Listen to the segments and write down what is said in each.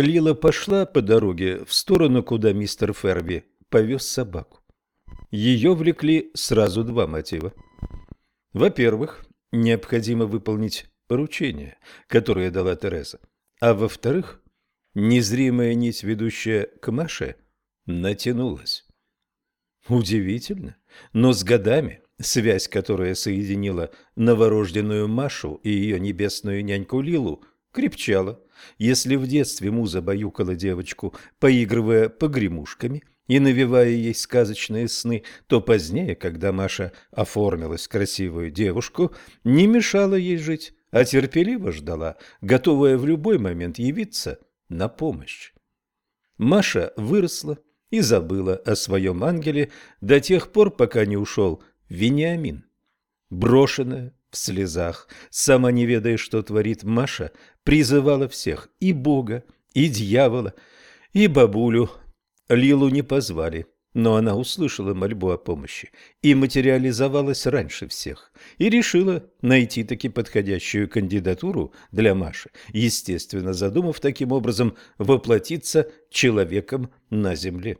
Лила пошла по дороге в сторону, куда мистер Ферби повез собаку. Ее влекли сразу два мотива. Во-первых, необходимо выполнить поручение, которое дала Тереза. А во-вторых, незримая нить, ведущая к Маше, натянулась. Удивительно, но с годами связь, которая соединила новорожденную Машу и ее небесную няньку Лилу, крепчала. Если в детстве муза баюкала девочку, поигрывая погремушками и навевая ей сказочные сны, то позднее, когда Маша оформилась красивую девушку, не мешала ей жить, а терпеливо ждала, готовая в любой момент явиться на помощь. Маша выросла и забыла о своем ангеле до тех пор, пока не ушел Вениамин. Брошенная, в слезах, сама не ведая, что творит Маша, призывала всех, и Бога, и дьявола, и бабулю. Лилу не позвали, но она услышала мольбу о помощи и материализовалась раньше всех, и решила найти таки подходящую кандидатуру для Маши, естественно, задумав таким образом воплотиться человеком на земле.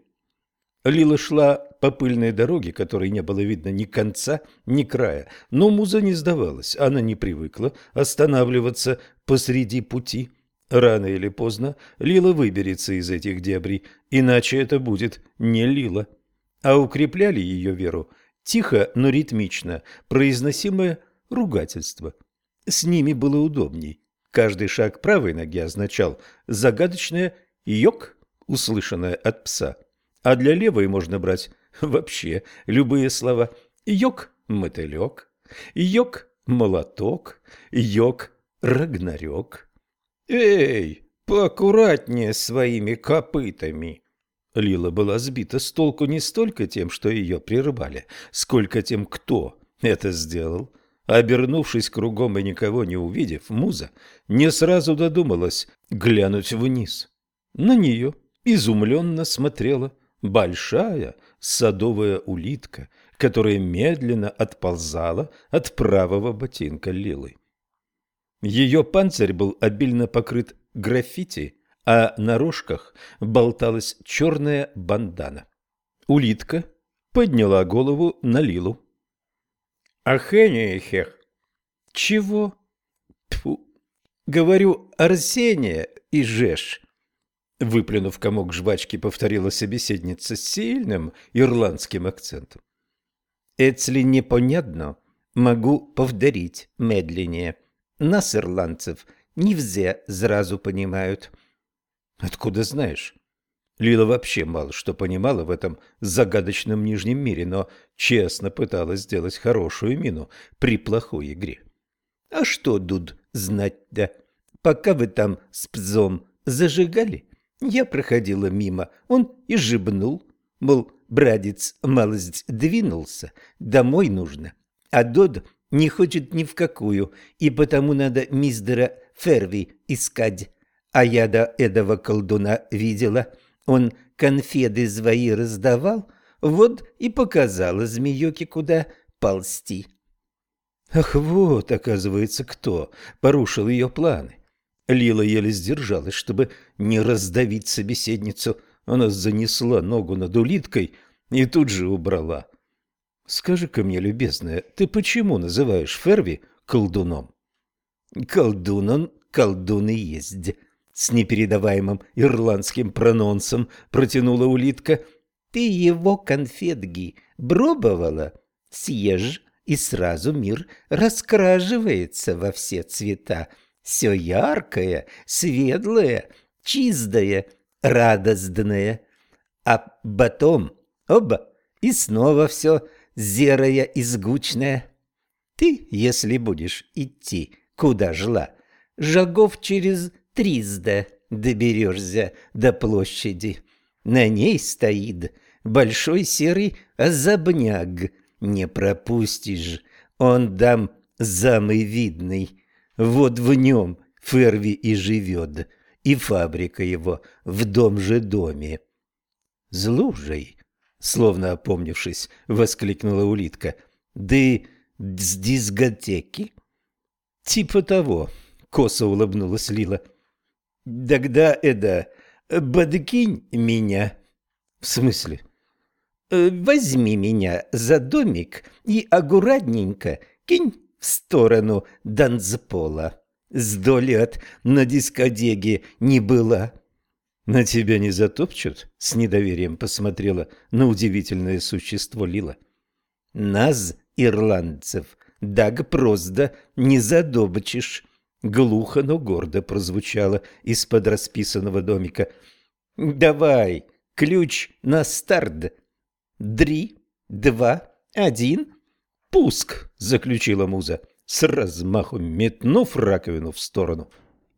Лила шла по пыльной дороге, которой не было видно ни конца, ни края, но муза не сдавалась, она не привыкла останавливаться посреди пути. Рано или поздно Лила выберется из этих дебрей, иначе это будет не Лила. А укрепляли ее веру тихо, но ритмично произносимое ругательство. С ними было удобней. Каждый шаг правой ноги означал загадочное «йок», услышанное от пса – а для левой можно брать вообще любые слова. Йог – мотылек, йог – молоток, йог – рагнарек. Эй, поаккуратнее своими копытами. Лила была сбита с толку не столько тем, что ее прервали, сколько тем, кто это сделал. Обернувшись кругом и никого не увидев, Муза не сразу додумалась глянуть вниз. На нее изумленно смотрела большая садовая улитка, которая медленно отползала от правого ботинка Лилы. Ее панцирь был обильно покрыт граффити, а на рожках болталась черная бандана. Улитка подняла голову на Лилу. «Ахенихех!» «Чего?» Тьфу. «Говорю, Арсения и Жеш!» Выплюнув комок жвачки, повторила собеседница с сильным ирландским акцентом. «Если непонятно, могу повторить медленнее. Нас, ирландцев, не все сразу понимают». «Откуда знаешь?» Лила вообще мало что понимала в этом загадочном нижнем мире, но честно пыталась сделать хорошую мину при плохой игре. «А что, Дуд, знать-то? Пока вы там с пзом зажигали, я проходила мимо, он и жибнул, мол, братец малость двинулся, домой нужно, а Дод не хочет ни в какую, и потому надо мистера Ферви искать. А я до этого колдуна видела, он конфеты свои раздавал, вот и показала змеёке, куда ползти. Ах, вот, оказывается, кто порушил ее планы. Лила еле сдержалась, чтобы не раздавить собеседницу. Она занесла ногу над улиткой и тут же убрала. «Скажи-ка мне, любезная, ты почему называешь Ферви колдуном?» «Колдун он, колдун и есть», — с непередаваемым ирландским прононсом протянула улитка. «Ты его конфетги пробовала? Съешь, и сразу мир раскраживается во все цвета» все яркое, светлое, чистое, радостное. А потом, оба, и снова все зерое и сгучное. Ты, если будешь идти, куда жила, жагов через триста доберешься до площади. На ней стоит большой серый озабняк. Не пропустишь, он дам самый видный. Вот в нем Ферви и живет, и фабрика его в том же доме. «Злужей!» — словно опомнившись, воскликнула улитка. «Да с дискотеки?» «Типа того», — косо улыбнулась Лила. Тогда это подкинь меня. В смысле? Э, возьми меня за домик и аккуратненько кинь в сторону Данзпола. Сто лет на дискотеке не было. На тебя не затопчут? С недоверием посмотрела на удивительное существо Лила. Нас, ирландцев, так просто не задобчишь. Глухо, но гордо прозвучало из-под расписанного домика. «Давай, ключ на старт. Три, два, один, пуск!» — заключила муза, с размаху метнув раковину в сторону,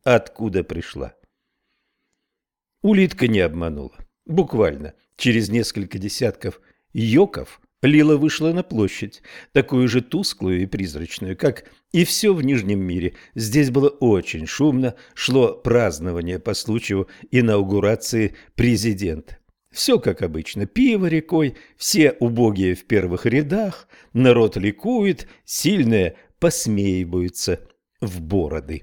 откуда пришла. Улитка не обманула. Буквально через несколько десятков йоков Лила вышла на площадь, такую же тусклую и призрачную, как и все в Нижнем мире. Здесь было очень шумно, шло празднование по случаю инаугурации президента. Все как обычно, пиво рекой, все убогие в первых рядах, народ ликует, сильные посмеиваются в бороды.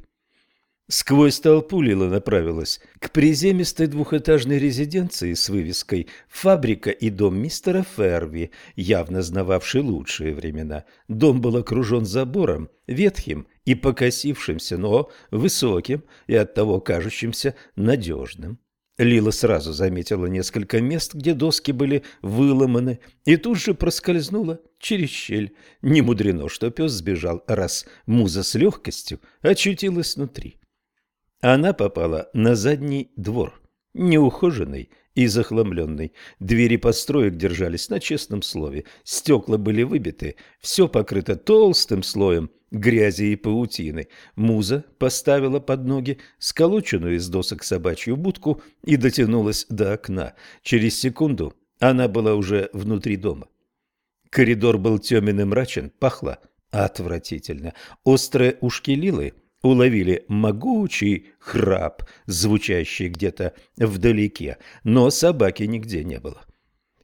Сквозь толпу Лила направилась к приземистой двухэтажной резиденции с вывеской «Фабрика и дом мистера Ферви», явно знававший лучшие времена. Дом был окружен забором, ветхим и покосившимся, но высоким и оттого кажущимся надежным. Лила сразу заметила несколько мест, где доски были выломаны, и тут же проскользнула через щель. Не мудрено, что пес сбежал, раз муза с легкостью очутилась внутри. Она попала на задний двор, неухоженный и захламленный. Двери построек держались на честном слове, стекла были выбиты, все покрыто толстым слоем грязи и паутины. Муза поставила под ноги сколоченную из досок собачью будку и дотянулась до окна. Через секунду она была уже внутри дома. Коридор был темен и мрачен, пахло отвратительно. Острые ушки Лилы – уловили могучий храп, звучащий где-то вдалеке, но собаки нигде не было.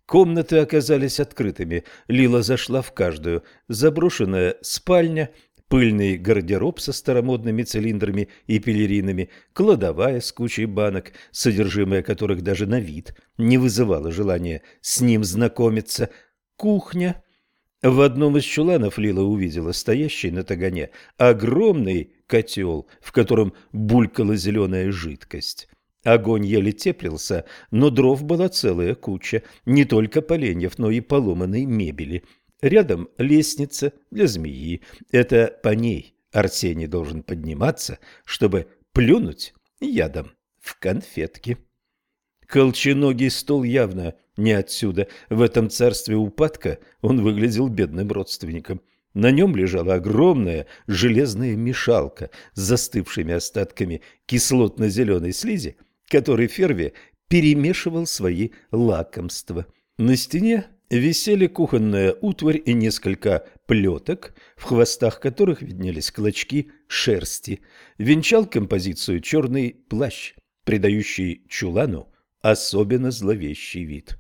Комнаты оказались открытыми. Лила зашла в каждую. Заброшенная спальня, пыльный гардероб со старомодными цилиндрами и пелеринами, кладовая с кучей банок, содержимое которых даже на вид не вызывало желания с ним знакомиться, кухня. В одном из чуланов Лила увидела стоящий на тагане огромный котел, в котором булькала зеленая жидкость. Огонь еле теплился, но дров была целая куча, не только поленьев, но и поломанной мебели. Рядом лестница для змеи. Это по ней Арсений должен подниматься, чтобы плюнуть ядом в конфетки. Колченогий стол явно не отсюда. В этом царстве упадка он выглядел бедным родственником. На нем лежала огромная железная мешалка с застывшими остатками кислотно-зеленой слизи, которой Ферви перемешивал свои лакомства. На стене висели кухонная утварь и несколько плеток, в хвостах которых виднелись клочки шерсти. Венчал композицию черный плащ, придающий чулану особенно зловещий вид.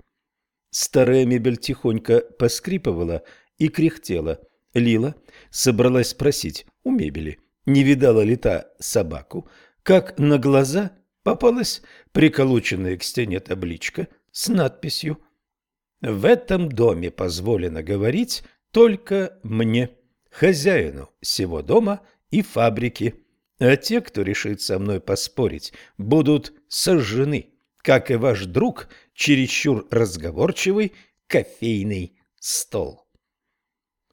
Старая мебель тихонько поскрипывала и кряхтела – Лила собралась спросить у мебели, не видала ли та собаку, как на глаза попалась приколоченная к стене табличка с надписью «В этом доме позволено говорить только мне, хозяину всего дома и фабрики, а те, кто решит со мной поспорить, будут сожжены, как и ваш друг, чересчур разговорчивый кофейный стол».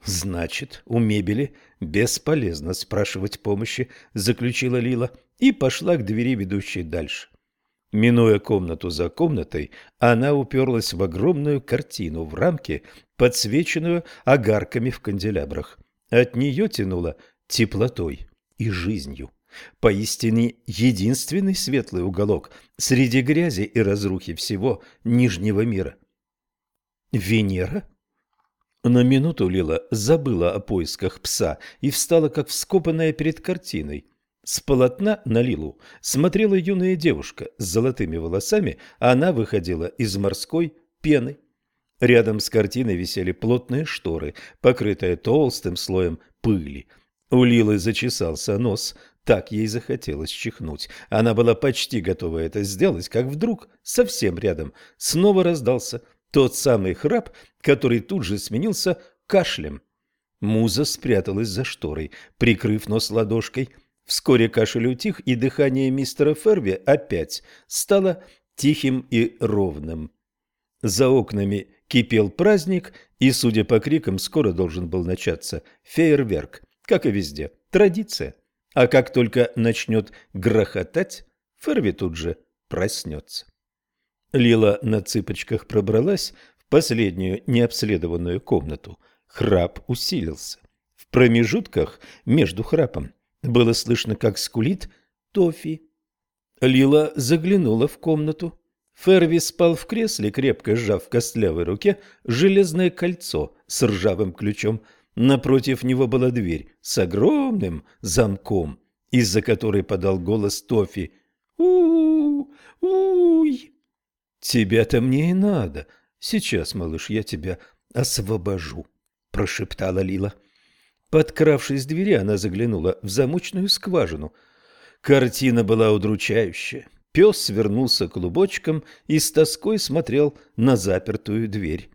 Значит, у мебели бесполезно спрашивать помощи, заключила Лила и пошла к двери, ведущей дальше. Минуя комнату за комнатой, она уперлась в огромную картину в рамке, подсвеченную огарками в канделябрах. От нее тянуло теплотой и жизнью. Поистине единственный светлый уголок среди грязи и разрухи всего Нижнего мира. Венера? На минуту Лила забыла о поисках пса и встала как вскопанная перед картиной. С полотна на Лилу смотрела юная девушка с золотыми волосами, а она выходила из морской пены. Рядом с картиной висели плотные шторы, покрытые толстым слоем пыли. У Лилы зачесался нос, Так ей захотелось чихнуть. Она была почти готова это сделать, как вдруг, совсем рядом, снова раздался тот самый храп, который тут же сменился кашлем. Муза спряталась за шторой, прикрыв нос ладошкой. Вскоре кашель утих, и дыхание мистера Ферви опять стало тихим и ровным. За окнами кипел праздник, и, судя по крикам, скоро должен был начаться фейерверк, как и везде, традиция. А как только начнет грохотать, Ферви тут же проснется. Лила на цыпочках пробралась в последнюю необследованную комнату. Храп усилился. В промежутках между храпом было слышно, как скулит Тофи. Лила заглянула в комнату. Ферви спал в кресле, крепко сжав в костлявой руке железное кольцо с ржавым ключом. Напротив него была дверь с огромным замком, из-за которой подал голос Тофи. «У-у-уй!» «Тебя-то мне и надо. Сейчас, малыш, я тебя освобожу», — прошептала Лила. Подкравшись к двери, она заглянула в замочную скважину. Картина была удручающая. Пес свернулся клубочком и с тоской смотрел на запертую дверь.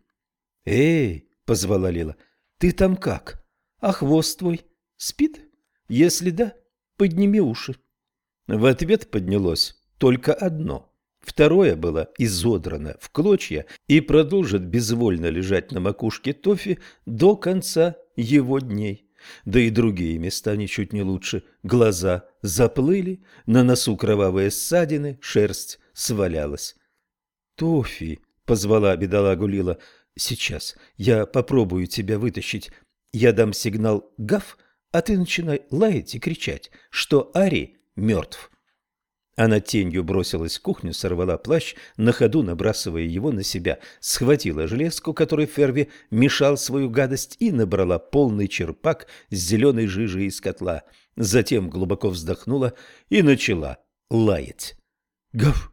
«Эй!» — позвала Лила. «Ты там как? А хвост твой спит? Если да, подними уши». В ответ поднялось только одно — Второе было изодрано в клочья и продолжит безвольно лежать на макушке Тофи до конца его дней. Да и другие места ничуть не лучше. Глаза заплыли, на носу кровавые ссадины, шерсть свалялась. «Тофи!» — позвала бедолагу Лила. «Сейчас я попробую тебя вытащить. Я дам сигнал «Гав», а ты начинай лаять и кричать, что Ари мертв». Она тенью бросилась в кухню, сорвала плащ, на ходу набрасывая его на себя, схватила железку, которой Ферви мешал свою гадость, и набрала полный черпак с зеленой жижей из котла. Затем глубоко вздохнула и начала лаять. Гав!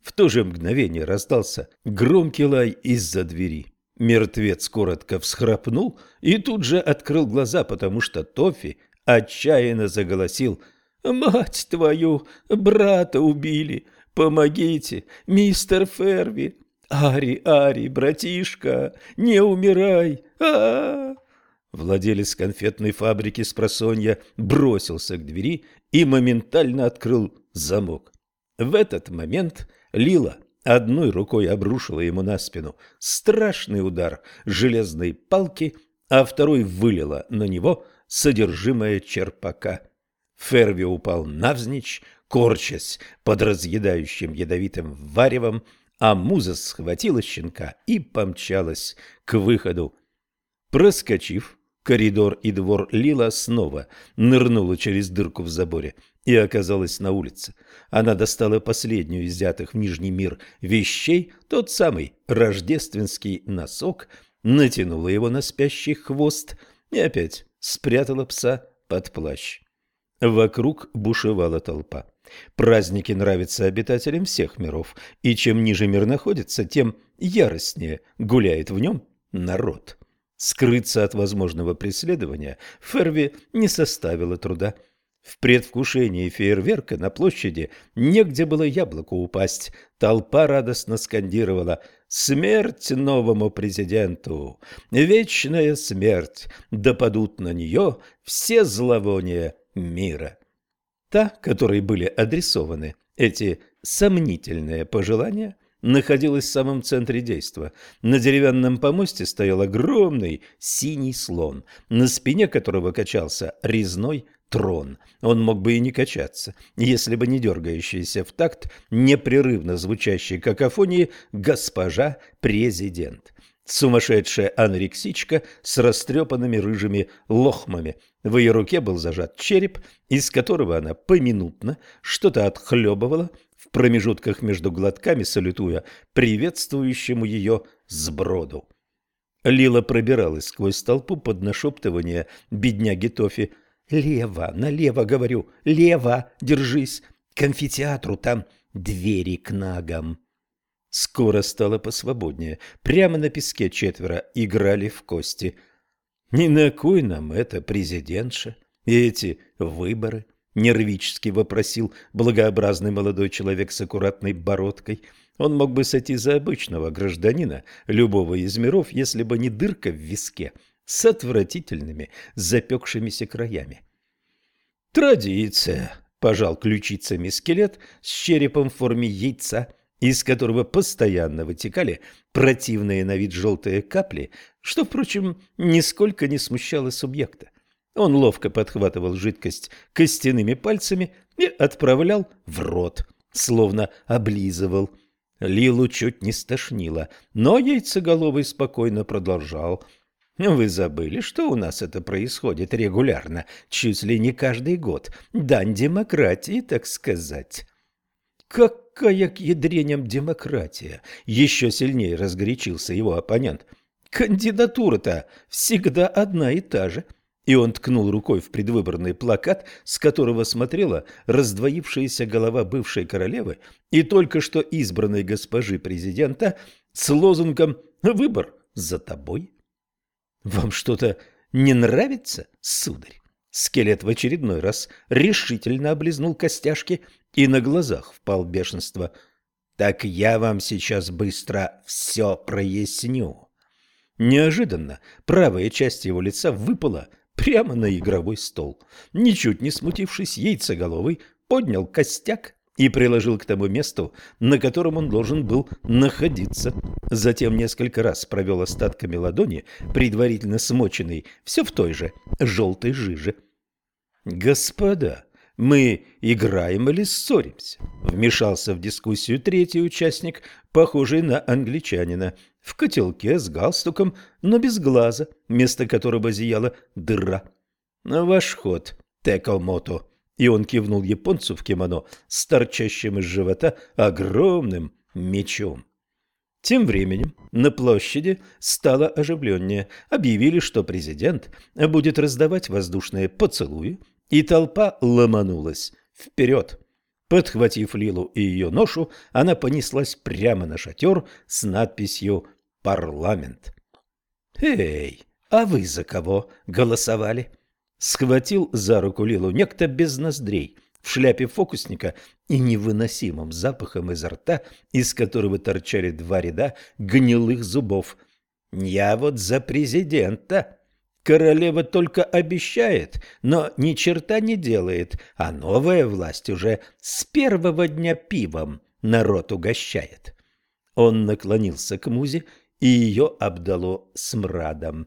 В то же мгновение раздался громкий лай из-за двери. Мертвец коротко всхрапнул и тут же открыл глаза, потому что Тофи отчаянно заголосил – «Мать твою! Брата убили! Помогите, мистер Ферви! Ари, Ари, братишка, не умирай! а, -а, -а Владелец конфетной фабрики с просонья бросился к двери и моментально открыл замок. В этот момент Лила одной рукой обрушила ему на спину страшный удар железной палки, а второй вылила на него содержимое черпака. Ферви упал навзничь, корчась под разъедающим ядовитым варевом, а муза схватила щенка и помчалась к выходу. Проскочив коридор и двор, Лила снова нырнула через дырку в заборе и оказалась на улице. Она достала последнюю из взятых в Нижний мир вещей, тот самый рождественский носок, натянула его на спящий хвост и опять спрятала пса под плащ. Вокруг бушевала толпа. Праздники нравятся обитателям всех миров, и чем ниже мир находится, тем яростнее гуляет в нем народ. Скрыться от возможного преследования Ферви не составило труда. В предвкушении фейерверка на площади негде было яблоку упасть. Толпа радостно скандировала «Смерть новому президенту! Вечная смерть! Да падут на нее все зловония мира. Та, которой были адресованы эти сомнительные пожелания, находилась в самом центре действа. На деревянном помосте стоял огромный синий слон, на спине которого качался резной трон. Он мог бы и не качаться, если бы не дергающаяся в такт непрерывно звучащей какофонии «Госпожа президент». Сумасшедшая анорексичка с растрепанными рыжими лохмами. В ее руке был зажат череп, из которого она поминутно что-то отхлебывала, в промежутках между глотками салютуя приветствующему ее сброду. Лила пробиралась сквозь толпу под нашептывание бедняги Тофи. «Лево, налево, говорю, лево, держись, к амфитеатру, там двери к нагам». Скоро стало посвободнее. Прямо на песке четверо играли в кости. Не на кой нам это президентша и эти выборы? — нервически вопросил благообразный молодой человек с аккуратной бородкой. Он мог бы сойти за обычного гражданина любого из миров, если бы не дырка в виске с отвратительными запекшимися краями. «Традиция», — пожал ключицами скелет с черепом в форме яйца, из которого постоянно вытекали противные на вид желтые капли, что, впрочем, нисколько не смущало субъекта. Он ловко подхватывал жидкость костяными пальцами и отправлял в рот, словно облизывал. Лилу чуть не стошнило, но яйцеголовый спокойно продолжал. «Вы забыли, что у нас это происходит регулярно, чуть ли не каждый год. Дань демократии, так сказать». «Какая к ядреням демократия!» Еще сильнее разгорячился его оппонент. «Кандидатура-то всегда одна и та же». И он ткнул рукой в предвыборный плакат, с которого смотрела раздвоившаяся голова бывшей королевы и только что избранной госпожи президента с лозунгом «Выбор за тобой». «Вам что-то не нравится, сударь?» Скелет в очередной раз решительно облизнул костяшки и на глазах впал в бешенство. «Так я вам сейчас быстро все проясню». Неожиданно правая часть его лица выпала – прямо на игровой стол. Ничуть не смутившись, яйцеголовый поднял костяк и приложил к тому месту, на котором он должен был находиться. Затем несколько раз провел остатками ладони, предварительно смоченный, все в той же желтой жиже. «Господа, мы играем или ссоримся?» Вмешался в дискуссию третий участник, похожий на англичанина – в котелке с галстуком, но без глаза, вместо которого зияла дыра. «Ваш ход, Текалмото!» И он кивнул японцу в кимоно с торчащим из живота огромным мечом. Тем временем на площади стало оживленнее. Объявили, что президент будет раздавать воздушные поцелуи, и толпа ломанулась вперед. Подхватив Лилу и ее ношу, она понеслась прямо на шатер с надписью «Парламент». «Эй, а вы за кого голосовали?» Схватил за руку Лилу некто без ноздрей, в шляпе фокусника и невыносимым запахом изо рта, из которого торчали два ряда гнилых зубов. «Я вот за президента!» Королева только обещает, но ни черта не делает, а новая власть уже с первого дня пивом народ угощает. Он наклонился к музе, и ее обдало смрадом.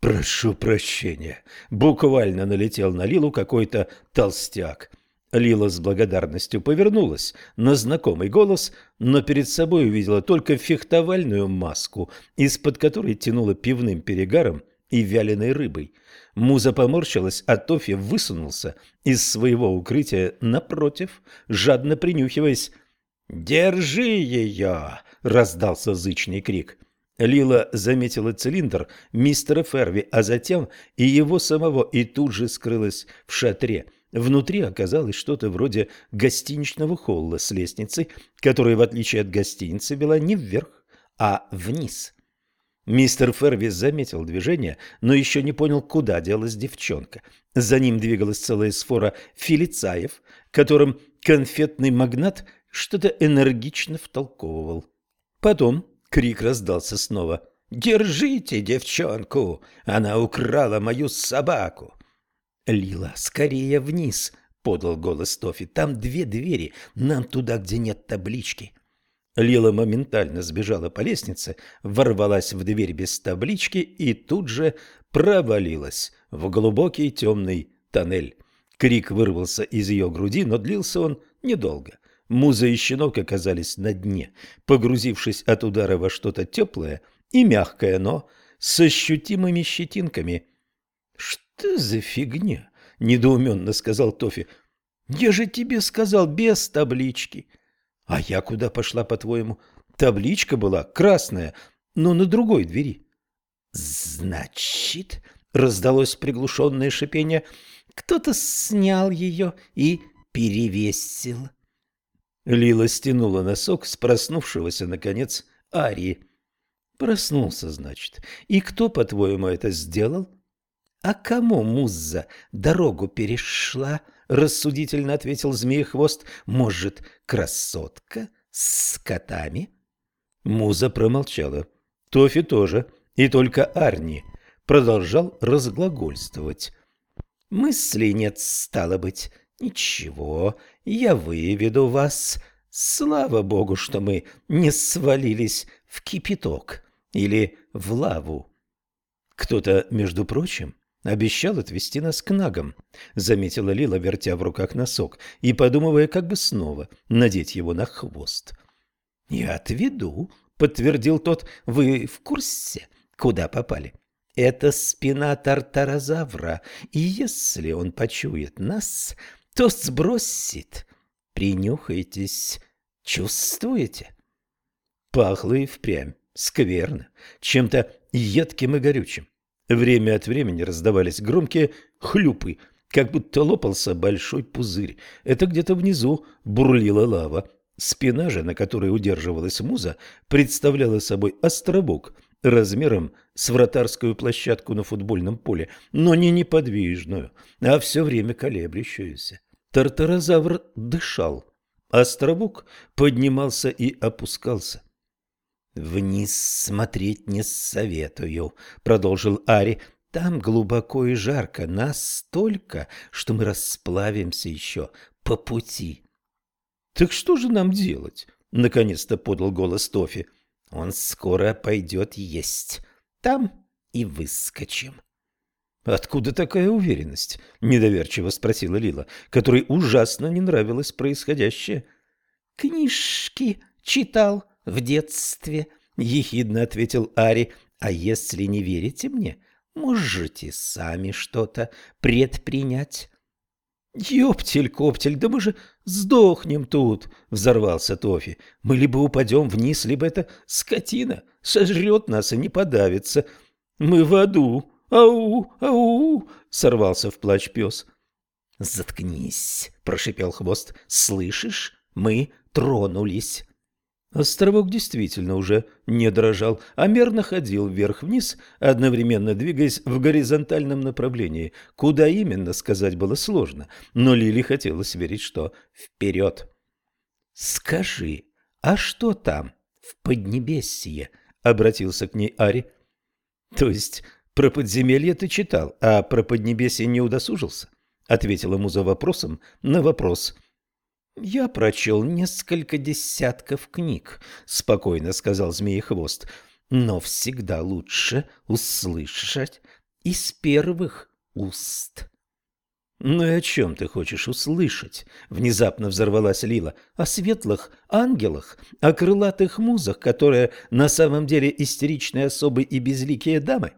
«Прошу прощения», — буквально налетел на Лилу какой-то толстяк. Лила с благодарностью повернулась на знакомый голос, но перед собой увидела только фехтовальную маску, из-под которой тянуло пивным перегаром и вяленой рыбой. Муза поморщилась, а Тофи высунулся из своего укрытия напротив, жадно принюхиваясь. «Держи ее!» — раздался зычный крик. Лила заметила цилиндр мистера Ферви, а затем и его самого, и тут же скрылась в шатре. Внутри оказалось что-то вроде гостиничного холла с лестницей, которая, в отличие от гостиницы, вела не вверх, а вниз. Мистер Фервис заметил движение, но еще не понял, куда делась девчонка. За ним двигалась целая сфора филицаев, которым конфетный магнат что-то энергично втолковывал. Потом крик раздался снова. «Держите девчонку! Она украла мою собаку!» «Лила, скорее вниз!» — подал голос Тофи. «Там две двери, нам туда, где нет таблички». Лила моментально сбежала по лестнице, ворвалась в дверь без таблички и тут же провалилась в глубокий темный тоннель. Крик вырвался из ее груди, но длился он недолго. Муза и щенок оказались на дне, погрузившись от удара во что-то теплое и мягкое, но с ощутимыми щетинками. «Что за фигня?» — недоуменно сказал Тофи. «Я же тебе сказал, без таблички». А я куда пошла, по-твоему? Табличка была красная, но на другой двери. Значит, раздалось приглушенное шипение, кто-то снял ее и перевесил. Лила стянула носок с проснувшегося, наконец, Арии. Проснулся, значит. И кто, по-твоему, это сделал? А кому Музза дорогу перешла? — рассудительно ответил змеехвост. «Может, красотка с котами?» Муза промолчала. Тофи тоже, и только Арни продолжал разглагольствовать. «Мысли нет, стало быть. Ничего, я выведу вас. Слава богу, что мы не свалились в кипяток или в лаву». «Кто-то, между прочим, обещал отвезти нас к нагам», — заметила Лила, вертя в руках носок и подумывая, как бы снова надеть его на хвост. «Я отведу», — подтвердил тот. «Вы в курсе, куда попали?» Это спина тартарозавра, и если он почует нас, то сбросит. Принюхайтесь, чувствуете? Пахло и впрямь, скверно, чем-то едким и горючим. Время от времени раздавались громкие хлюпы, как будто лопался большой пузырь. Это где-то внизу бурлила лава. Спина же, на которой удерживалась муза, представляла собой островок – размером с вратарскую площадку на футбольном поле, но не неподвижную, а все время колеблющуюся. Тартарозавр дышал. Островок поднимался и опускался. «Вниз смотреть не советую», — продолжил Ари. «Там глубоко и жарко, настолько, что мы расплавимся еще по пути». «Так что же нам делать?» — наконец-то подал голос Тофи. Он скоро пойдет есть. Там и выскочим. «Откуда такая уверенность?» – недоверчиво спросила Лила, которой ужасно не нравилось происходящее. «Книжки читал в детстве», – ехидно ответил Ари. «А если не верите мне, можете сами что-то предпринять». «Ёптель-коптель, да мы же сдохнем тут!» — взорвался Тофи. «Мы либо упадем вниз, либо эта скотина сожрет нас и не подавится. Мы в аду! Ау! Ау!» — сорвался в плач пес. «Заткнись!» — прошипел хвост. «Слышишь? Мы тронулись!» Островок действительно уже не дрожал, а мерно ходил вверх-вниз, одновременно двигаясь в горизонтальном направлении. Куда именно, сказать было сложно, но Лили хотелось верить, что вперед. «Скажи, а что там, в Поднебесье?» — обратился к ней Ари. «То есть про подземелье ты читал, а про Поднебесье не удосужился?» — ответила Муза вопросом на вопрос — «Я прочел несколько десятков книг», — спокойно сказал Змеехвост. «Но всегда лучше услышать из первых уст». «Ну и о чем ты хочешь услышать?» — внезапно взорвалась Лила. «О светлых ангелах, о крылатых музах, которые на самом деле истеричные особы и безликие дамы?»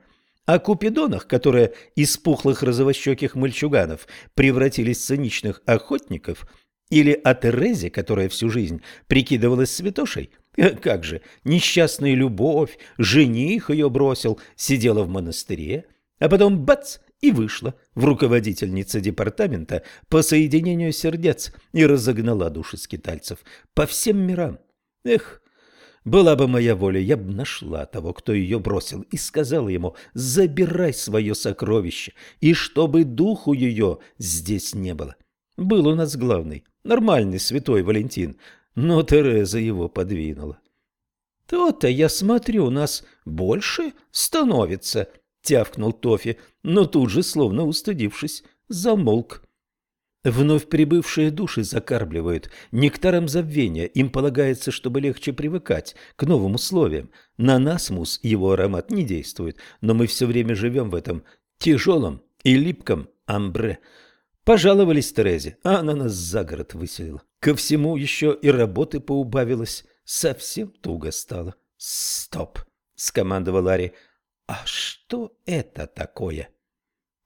О купидонах, которые из пухлых розовощеких мальчуганов превратились в циничных охотников, или о Терезе, которая всю жизнь прикидывалась святошей? Э, как же, несчастная любовь, жених ее бросил, сидела в монастыре, а потом бац и вышла в руководительница департамента по соединению сердец и разогнала души скитальцев по всем мирам. Эх, была бы моя воля, я бы нашла того, кто ее бросил, и сказала ему «забирай свое сокровище, и чтобы духу ее здесь не было». Был у нас главный, нормальный святой Валентин, но Тереза его подвинула. «То-то, я смотрю, у нас больше становится», — тявкнул Тофи, но тут же, словно устыдившись, замолк. Вновь прибывшие души закармливают нектаром забвения. Им полагается, чтобы легче привыкать к новым условиям. На нас, мус, его аромат не действует, но мы все время живем в этом тяжелом и липком амбре. Пожаловались Терезе, а она нас за город выселила. Ко всему еще и работы поубавилось. Совсем туго стало. «Стоп!» — скомандовал Ари. «А что это такое?»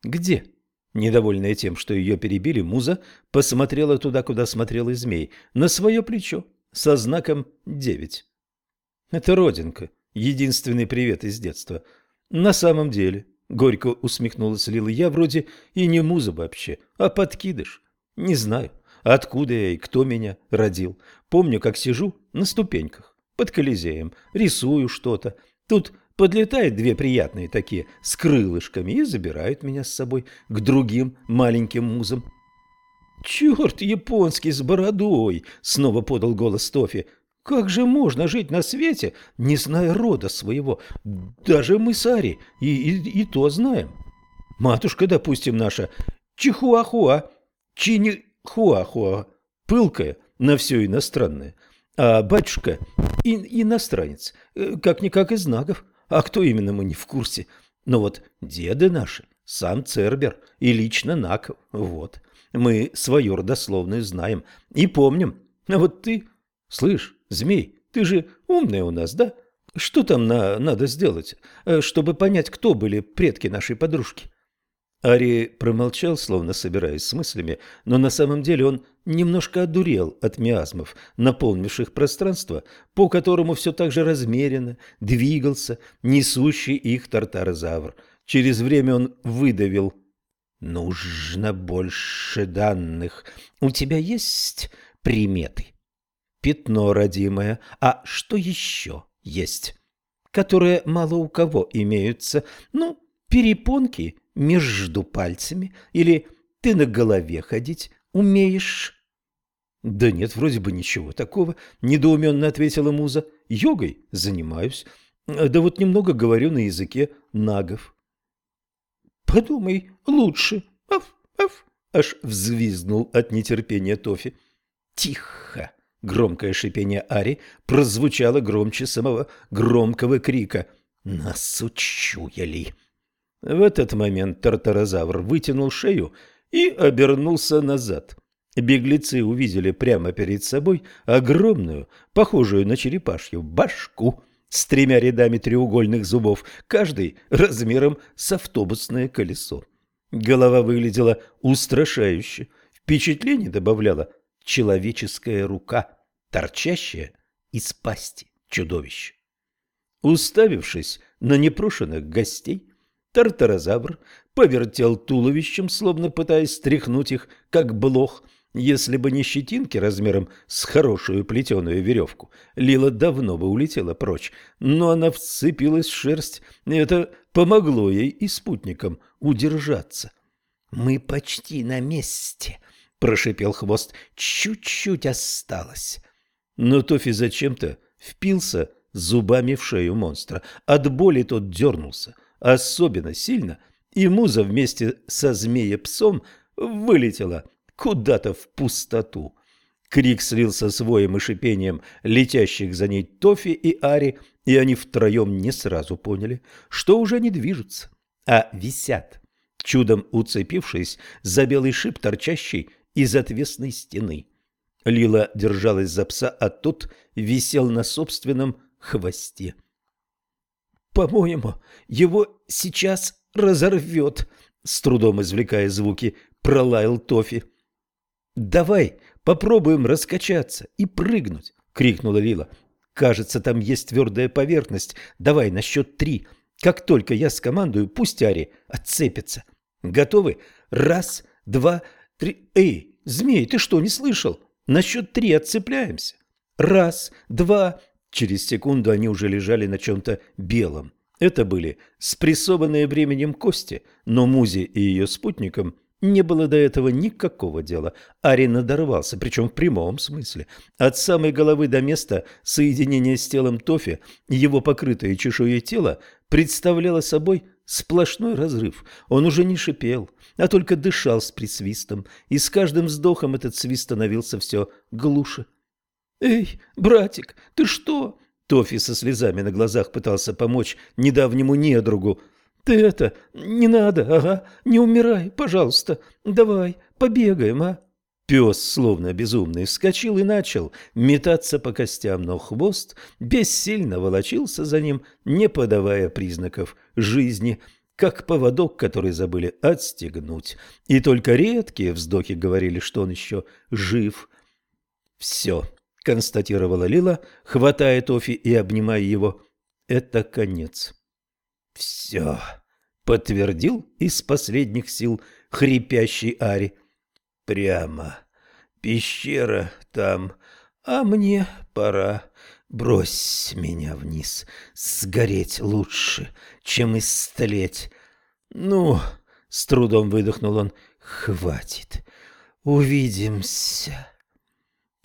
«Где?» Недовольная тем, что ее перебили, Муза посмотрела туда, куда смотрел и змей, на свое плечо, со знаком девять. «Это родинка, единственный привет из детства. На самом деле, Горько усмехнулась Лила. Я вроде и не муза вообще, а подкидыш. Не знаю, откуда я и кто меня родил. Помню, как сижу на ступеньках под Колизеем, рисую что-то. Тут подлетают две приятные такие с крылышками и забирают меня с собой к другим маленьким музам. «Черт японский с бородой!» — снова подал голос Тофи. «Как же можно жить на свете, не зная рода своего? Даже мы с Ари и, и, и то знаем. Матушка, допустим, наша Чихуахуа, Чинихуахуа, пылкая на все иностранное, а батюшка и, иностранец, э, как-никак из нагов. А кто именно, мы не в курсе. Но вот деды наши, сам Цербер и лично Нак, вот». Мы свою родословную знаем и помним. А вот ты... Слышь, змей, ты же умный у нас, да? Что там на, надо сделать, э, чтобы понять, кто были предки нашей подружки?» Ари промолчал, словно собираясь с мыслями, но на самом деле он немножко одурел от миазмов, наполнивших пространство, по которому все так же размеренно двигался несущий их тартарозавр. Через время он выдавил Нужно больше данных. У тебя есть приметы? Пятно родимое. А что еще есть? Которые мало у кого имеются. Ну, перепонки между пальцами. Или ты на голове ходить умеешь? Да нет, вроде бы ничего такого, недоуменно ответила Муза. Йогой занимаюсь. Да вот немного говорю на языке нагов. Подумай лучше. Аф, аф. Аж взвизгнул от нетерпения Тофи. Тихо. Громкое шипение Ари прозвучало громче самого громкого крика. Нас учуяли. В этот момент тартарозавр вытянул шею и обернулся назад. Беглецы увидели прямо перед собой огромную, похожую на черепашью, башку с тремя рядами треугольных зубов, каждый размером с автобусное колесо. Голова выглядела устрашающе. Впечатление добавляла человеческая рука, торчащая из пасти чудовища. Уставившись на непрошенных гостей, тартарозавр повертел туловищем, словно пытаясь стряхнуть их, как блох, если бы не щетинки размером с хорошую плетеную веревку, Лила давно бы улетела прочь, но она вцепилась в шерсть, и это помогло ей и спутникам удержаться. «Мы почти на месте», — прошипел хвост, — «чуть-чуть осталось». Но Тофи зачем-то впился зубами в шею монстра. От боли тот дернулся, особенно сильно, и Муза вместе со змея-псом вылетела куда-то в пустоту. Крик слился с воем и шипением летящих за ней Тофи и Ари, и они втроем не сразу поняли, что уже не движутся, а висят, чудом уцепившись за белый шип, торчащий из отвесной стены. Лила держалась за пса, а тот висел на собственном хвосте. «По-моему, его сейчас разорвет», — с трудом извлекая звуки, пролаял Тофи. «Давай попробуем раскачаться и прыгнуть!» — крикнула Лила. «Кажется, там есть твердая поверхность. Давай на счет три. Как только я скомандую, пусть Ари отцепится. Готовы? Раз, два, три. Эй, змей, ты что, не слышал? На счет три отцепляемся. Раз, два...» Через секунду они уже лежали на чем-то белом. Это были спрессованные временем кости, но Музе и ее спутникам не было до этого никакого дела. Ари надорвался, причем в прямом смысле. От самой головы до места соединения с телом Тофи его покрытое чешуей тело представляло собой сплошной разрыв. Он уже не шипел, а только дышал с присвистом, и с каждым вздохом этот свист становился все глуше. «Эй, братик, ты что?» Тофи со слезами на глазах пытался помочь недавнему недругу, ты это, не надо, ага, не умирай, пожалуйста, давай, побегаем, а?» Пес, словно безумный, вскочил и начал метаться по костям, но хвост бессильно волочился за ним, не подавая признаков жизни, как поводок, который забыли отстегнуть. И только редкие вздохи говорили, что он еще жив. «Все», — констатировала Лила, хватая Тофи и обнимая его, — «это конец». «Все», — подтвердил из последних сил хрипящий Ари. «Прямо. Пещера там, а мне пора. Брось меня вниз. Сгореть лучше, чем истлеть. Ну, — с трудом выдохнул он, — хватит. увидимся.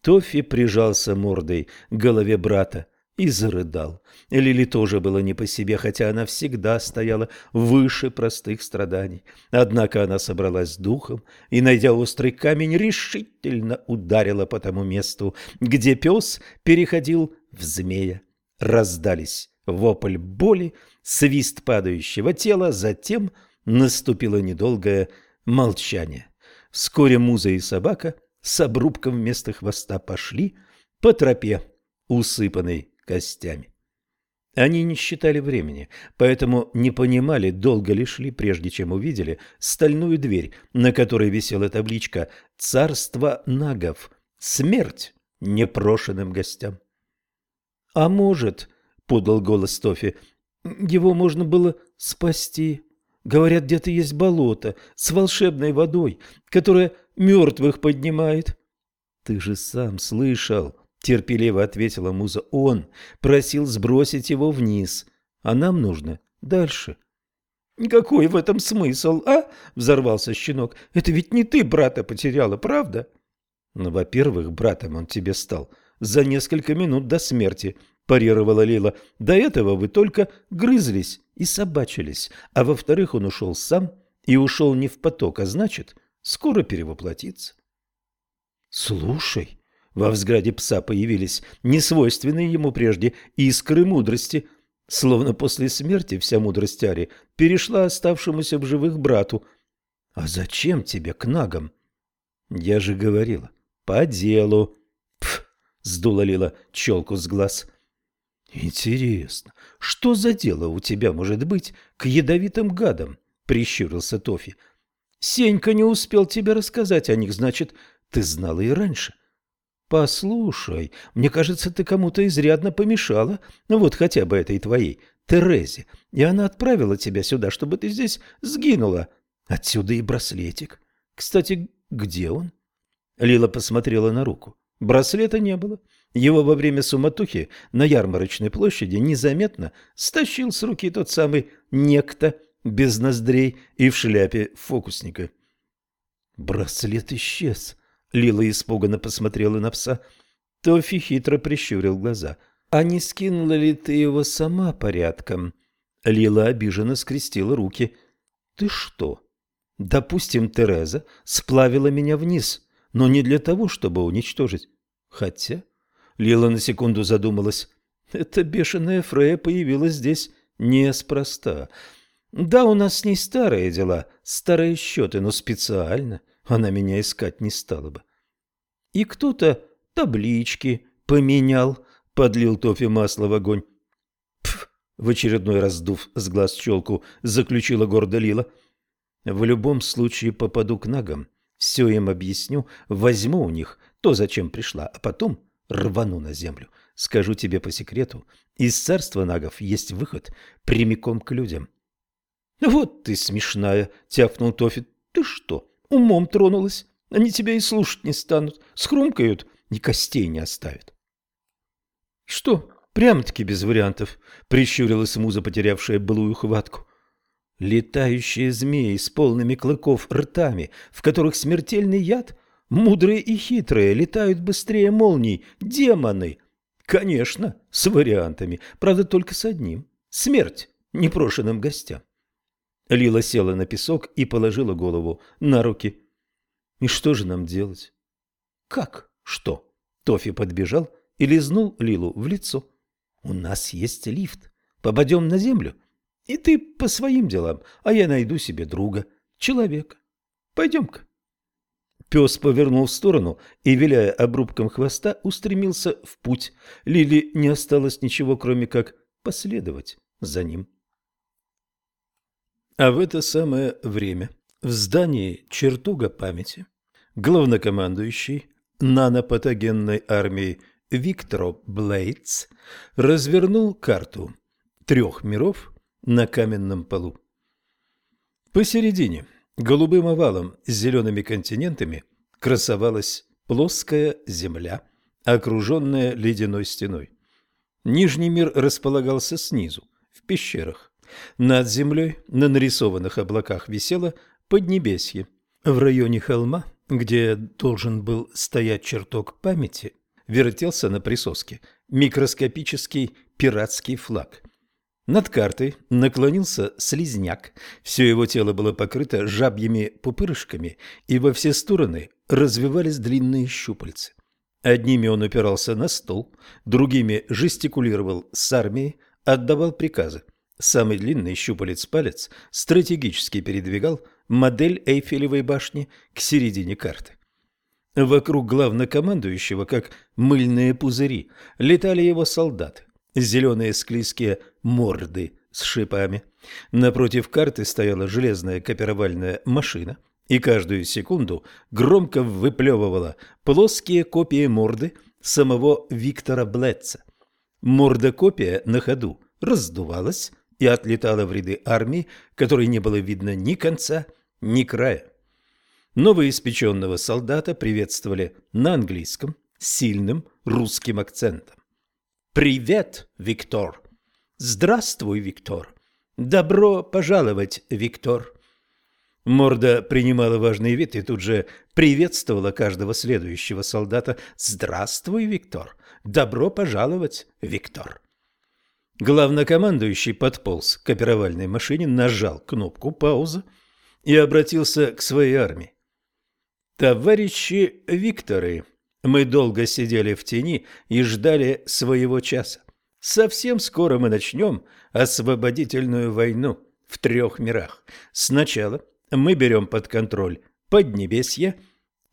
Тофи прижался мордой к голове брата и зарыдал. Лили тоже было не по себе, хотя она всегда стояла выше простых страданий. Однако она собралась с духом и, найдя острый камень, решительно ударила по тому месту, где пес переходил в змея. Раздались вопль боли, свист падающего тела, затем наступило недолгое молчание. Вскоре Муза и собака с обрубком вместо хвоста пошли по тропе, усыпанной костями. Они не считали времени, поэтому не понимали, долго ли шли, прежде чем увидели стальную дверь, на которой висела табличка «Царство нагов. Смерть непрошенным гостям». «А может, — подал голос Тофи, — его можно было спасти. Говорят, где-то есть болото с волшебной водой, которая мертвых поднимает». «Ты же сам слышал, терпеливо ответила Муза. Он просил сбросить его вниз, а нам нужно дальше. Какой в этом смысл, а? взорвался щенок. Это ведь не ты брата потеряла, правда? Ну, во-первых, братом он тебе стал за несколько минут до смерти, парировала Лила. До этого вы только грызлись и собачились, а во-вторых, он ушел сам и ушел не в поток, а значит, скоро перевоплотится. Слушай, во взгляде пса появились несвойственные ему прежде искры мудрости. Словно после смерти вся мудрость Ари перешла оставшемуся в живых брату. «А зачем тебе к нагам?» «Я же говорила, по делу». «Пф!» — сдула Лила челку с глаз. «Интересно, что за дело у тебя может быть к ядовитым гадам?» — прищурился Тофи. «Сенька не успел тебе рассказать о них, значит, ты знала и раньше». «Послушай, мне кажется, ты кому-то изрядно помешала, ну вот хотя бы этой твоей, Терезе, и она отправила тебя сюда, чтобы ты здесь сгинула. Отсюда и браслетик. Кстати, где он?» Лила посмотрела на руку. Браслета не было. Его во время суматохи на ярмарочной площади незаметно стащил с руки тот самый некто без ноздрей и в шляпе фокусника. Браслет исчез. Лила испуганно посмотрела на пса. Тофи хитро прищурил глаза. «А не скинула ли ты его сама порядком?» Лила обиженно скрестила руки. «Ты что? Допустим, Тереза сплавила меня вниз, но не для того, чтобы уничтожить. Хотя...» Лила на секунду задумалась. «Эта бешеная Фрея появилась здесь неспроста. Да, у нас с ней старые дела, старые счеты, но специально она меня искать не стала бы. И кто-то таблички поменял, подлил Тофи масло в огонь. Пф, в очередной раз сдув с глаз челку, заключила гордо Лила. В любом случае попаду к нагам, все им объясню, возьму у них то, зачем пришла, а потом рвану на землю. Скажу тебе по секрету, из царства нагов есть выход прямиком к людям. — Вот ты смешная, — тяпнул Тофи. — Ты что, умом тронулась? Они тебя и слушать не станут, схрумкают, ни костей не оставят. — Что, прямо-таки без вариантов? — прищурилась муза, потерявшая былую хватку. — Летающие змеи с полными клыков ртами, в которых смертельный яд? Мудрые и хитрые, летают быстрее молний, демоны. Конечно, с вариантами, правда, только с одним. Смерть непрошенным гостям. Лила села на песок и положила голову на руки. И что же нам делать? Как? Что? Тофи подбежал и лизнул Лилу в лицо. У нас есть лифт. Попадем на землю. И ты по своим делам, а я найду себе друга, человека. Пойдем-ка. Пес повернул в сторону и, виляя обрубком хвоста, устремился в путь. Лили не осталось ничего, кроме как последовать за ним. А в это самое время в здании чертога памяти главнокомандующий нанопатогенной армии Виктор Блейдс развернул карту трех миров на каменном полу. Посередине, голубым овалом с зелеными континентами, красовалась плоская земля, окруженная ледяной стеной. Нижний мир располагался снизу, в пещерах. Над землей на нарисованных облаках висело Поднебесье. В районе холма где должен был стоять чертог памяти, вертелся на присоске микроскопический пиратский флаг. Над картой наклонился слизняк, все его тело было покрыто жабьими пупырышками, и во все стороны развивались длинные щупальцы. Одними он опирался на стол, другими жестикулировал с армией, отдавал приказы. Самый длинный щупалец-палец стратегически передвигал модель Эйфелевой башни к середине карты. Вокруг главнокомандующего, как мыльные пузыри, летали его солдаты, зеленые склизкие морды с шипами. Напротив карты стояла железная копировальная машина, и каждую секунду громко выплевывала плоские копии морды самого Виктора Блетца. Морда-копия на ходу раздувалась и отлетала в ряды армии, которой не было видно ни конца, ни края. Новоиспеченного солдата приветствовали на английском с сильным русским акцентом. «Привет, Виктор!» «Здравствуй, Виктор!» «Добро пожаловать, Виктор!» Морда принимала важный вид и тут же приветствовала каждого следующего солдата. «Здравствуй, Виктор! Добро пожаловать, Виктор!» Главнокомандующий подполз к оперовальной машине, нажал кнопку «Пауза» и обратился к своей армии. Товарищи Викторы, мы долго сидели в тени и ждали своего часа. Совсем скоро мы начнем освободительную войну в трех мирах. Сначала мы берем под контроль Поднебесье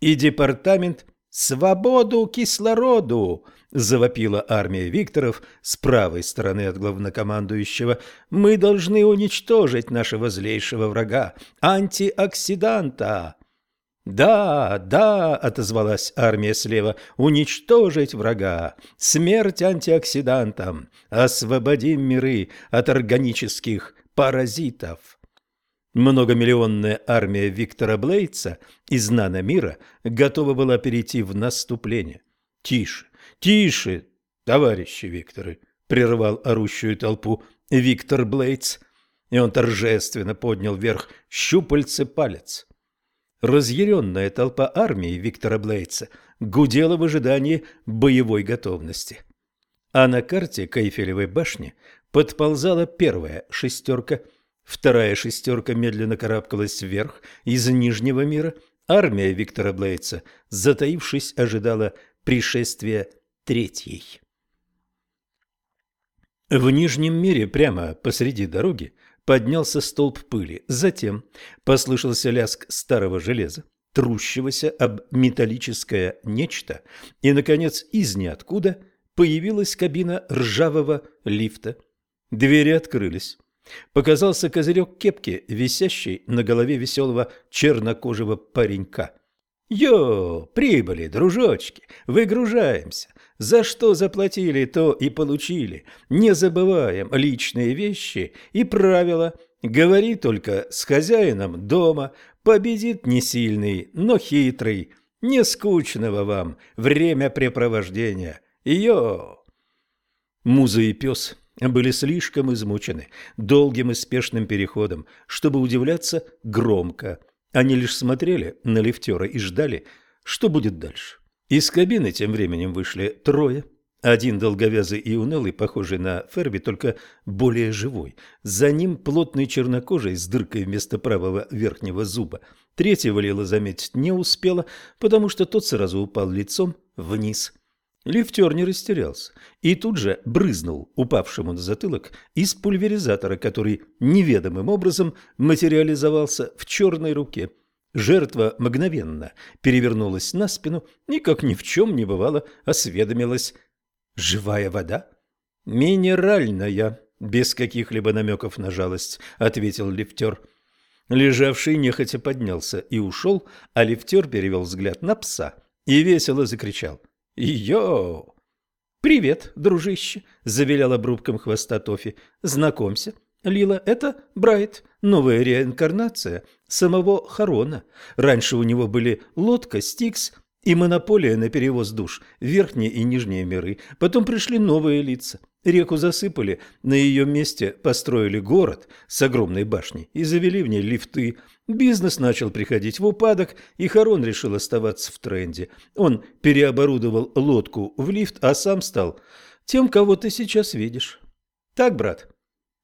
и департамент «Свободу кислороду!» – завопила армия Викторов с правой стороны от главнокомандующего. «Мы должны уничтожить нашего злейшего врага – антиоксиданта!» «Да, да», — отозвалась армия слева, — «уничтожить врага, смерть антиоксидантам, освободим миры от органических паразитов». Многомиллионная армия Виктора Блейца из Нана мира готова была перейти в наступление. «Тише, тише, товарищи Викторы!» — прервал орущую толпу Виктор Блейц, и он торжественно поднял вверх щупальце палец. Разъяренная толпа армии Виктора Блейца гудела в ожидании боевой готовности. А на карте к Эйфелевой башне подползала первая шестерка, вторая шестерка медленно карабкалась вверх из Нижнего мира, армия Виктора Блейца, затаившись, ожидала пришествия третьей. В Нижнем мире, прямо посреди дороги, поднялся столб пыли. Затем послышался лязг старого железа, трущегося об металлическое нечто, и, наконец, из ниоткуда появилась кабина ржавого лифта. Двери открылись. Показался козырек кепки, висящий на голове веселого чернокожего паренька. «Йо, прибыли, дружочки, выгружаемся. За что заплатили, то и получили. Не забываем личные вещи и правила. Говори только с хозяином дома. Победит не сильный, но хитрый. Не скучного вам времяпрепровождения. Йо! Муза и пес были слишком измучены долгим и спешным переходом, чтобы удивляться громко. Они лишь смотрели на лифтера и ждали, что будет дальше. Из кабины тем временем вышли трое. Один долговязый и унылый, похожий на Ферби, только более живой. За ним плотный чернокожий с дыркой вместо правого верхнего зуба. Третьего Лила заметить не успела, потому что тот сразу упал лицом вниз. Лифтер не растерялся и тут же брызнул упавшему на затылок из пульверизатора, который неведомым образом материализовался в черной руке. Жертва мгновенно перевернулась на спину и, как ни в чем не бывало, осведомилась. «Живая вода?» «Минеральная», — без каких-либо намеков на жалость, — ответил лифтер. Лежавший нехотя поднялся и ушел, а лифтер перевел взгляд на пса и весело закричал. «Йоу!» «Привет, дружище!» — завилял обрубком хвоста Тофи. «Знакомься, Лила, это Брайт, новая реинкарнация самого Харона. Раньше у него были лодка, Стикс и монополия на перевоз душ, верхние и нижние миры. Потом пришли новые лица. Реку засыпали, на ее месте построили город с огромной башней и завели в ней лифты. Бизнес начал приходить в упадок, и Харон решил оставаться в тренде. Он переоборудовал лодку в лифт, а сам стал тем, кого ты сейчас видишь. Так, брат?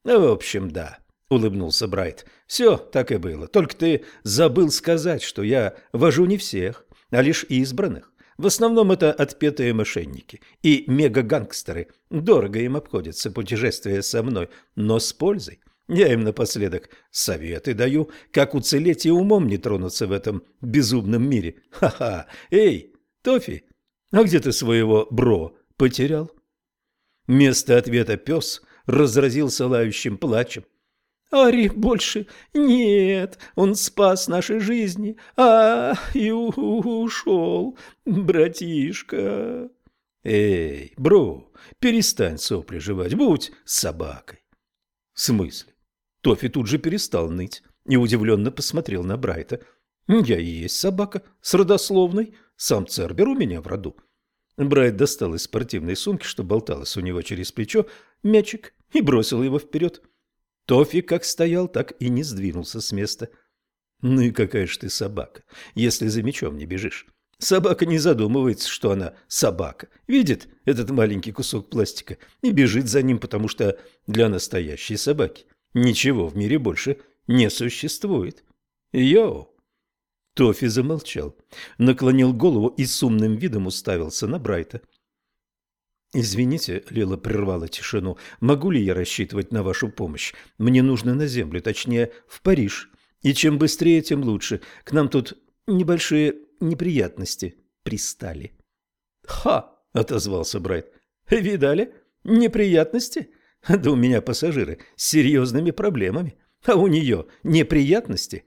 Ну, в общем, да, улыбнулся Брайт. Все так и было. Только ты забыл сказать, что я вожу не всех, а лишь избранных. В основном это отпетые мошенники и мегагангстеры. Дорого им обходится путешествие со мной, но с пользой. Я им напоследок советы даю, как уцелеть и умом не тронуться в этом безумном мире. Ха-ха! Эй, Тофи, а где ты своего бро потерял? Вместо ответа пес разразился лающим плачем. Ари больше нет, он спас наши жизни, а и ушел, братишка. Эй, бро, перестань сопли жевать, будь собакой. В смысле? Тофи тут же перестал ныть и удивленно посмотрел на Брайта. Я и есть собака с родословной, сам Цербер у меня в роду. Брайт достал из спортивной сумки, что болталось у него через плечо, мячик и бросил его вперед. Тофи как стоял, так и не сдвинулся с места. Ну и какая ж ты собака, если за мечом не бежишь. Собака не задумывается, что она собака. Видит этот маленький кусок пластика и бежит за ним, потому что для настоящей собаки ничего в мире больше не существует. Йоу! Тофи замолчал, наклонил голову и с умным видом уставился на Брайта. «Извините», — Лила прервала тишину, — «могу ли я рассчитывать на вашу помощь? Мне нужно на землю, точнее, в Париж. И чем быстрее, тем лучше. К нам тут небольшие неприятности пристали». «Ха!» — отозвался Брайт. «Видали? Неприятности? Да у меня пассажиры с серьезными проблемами, а у нее неприятности».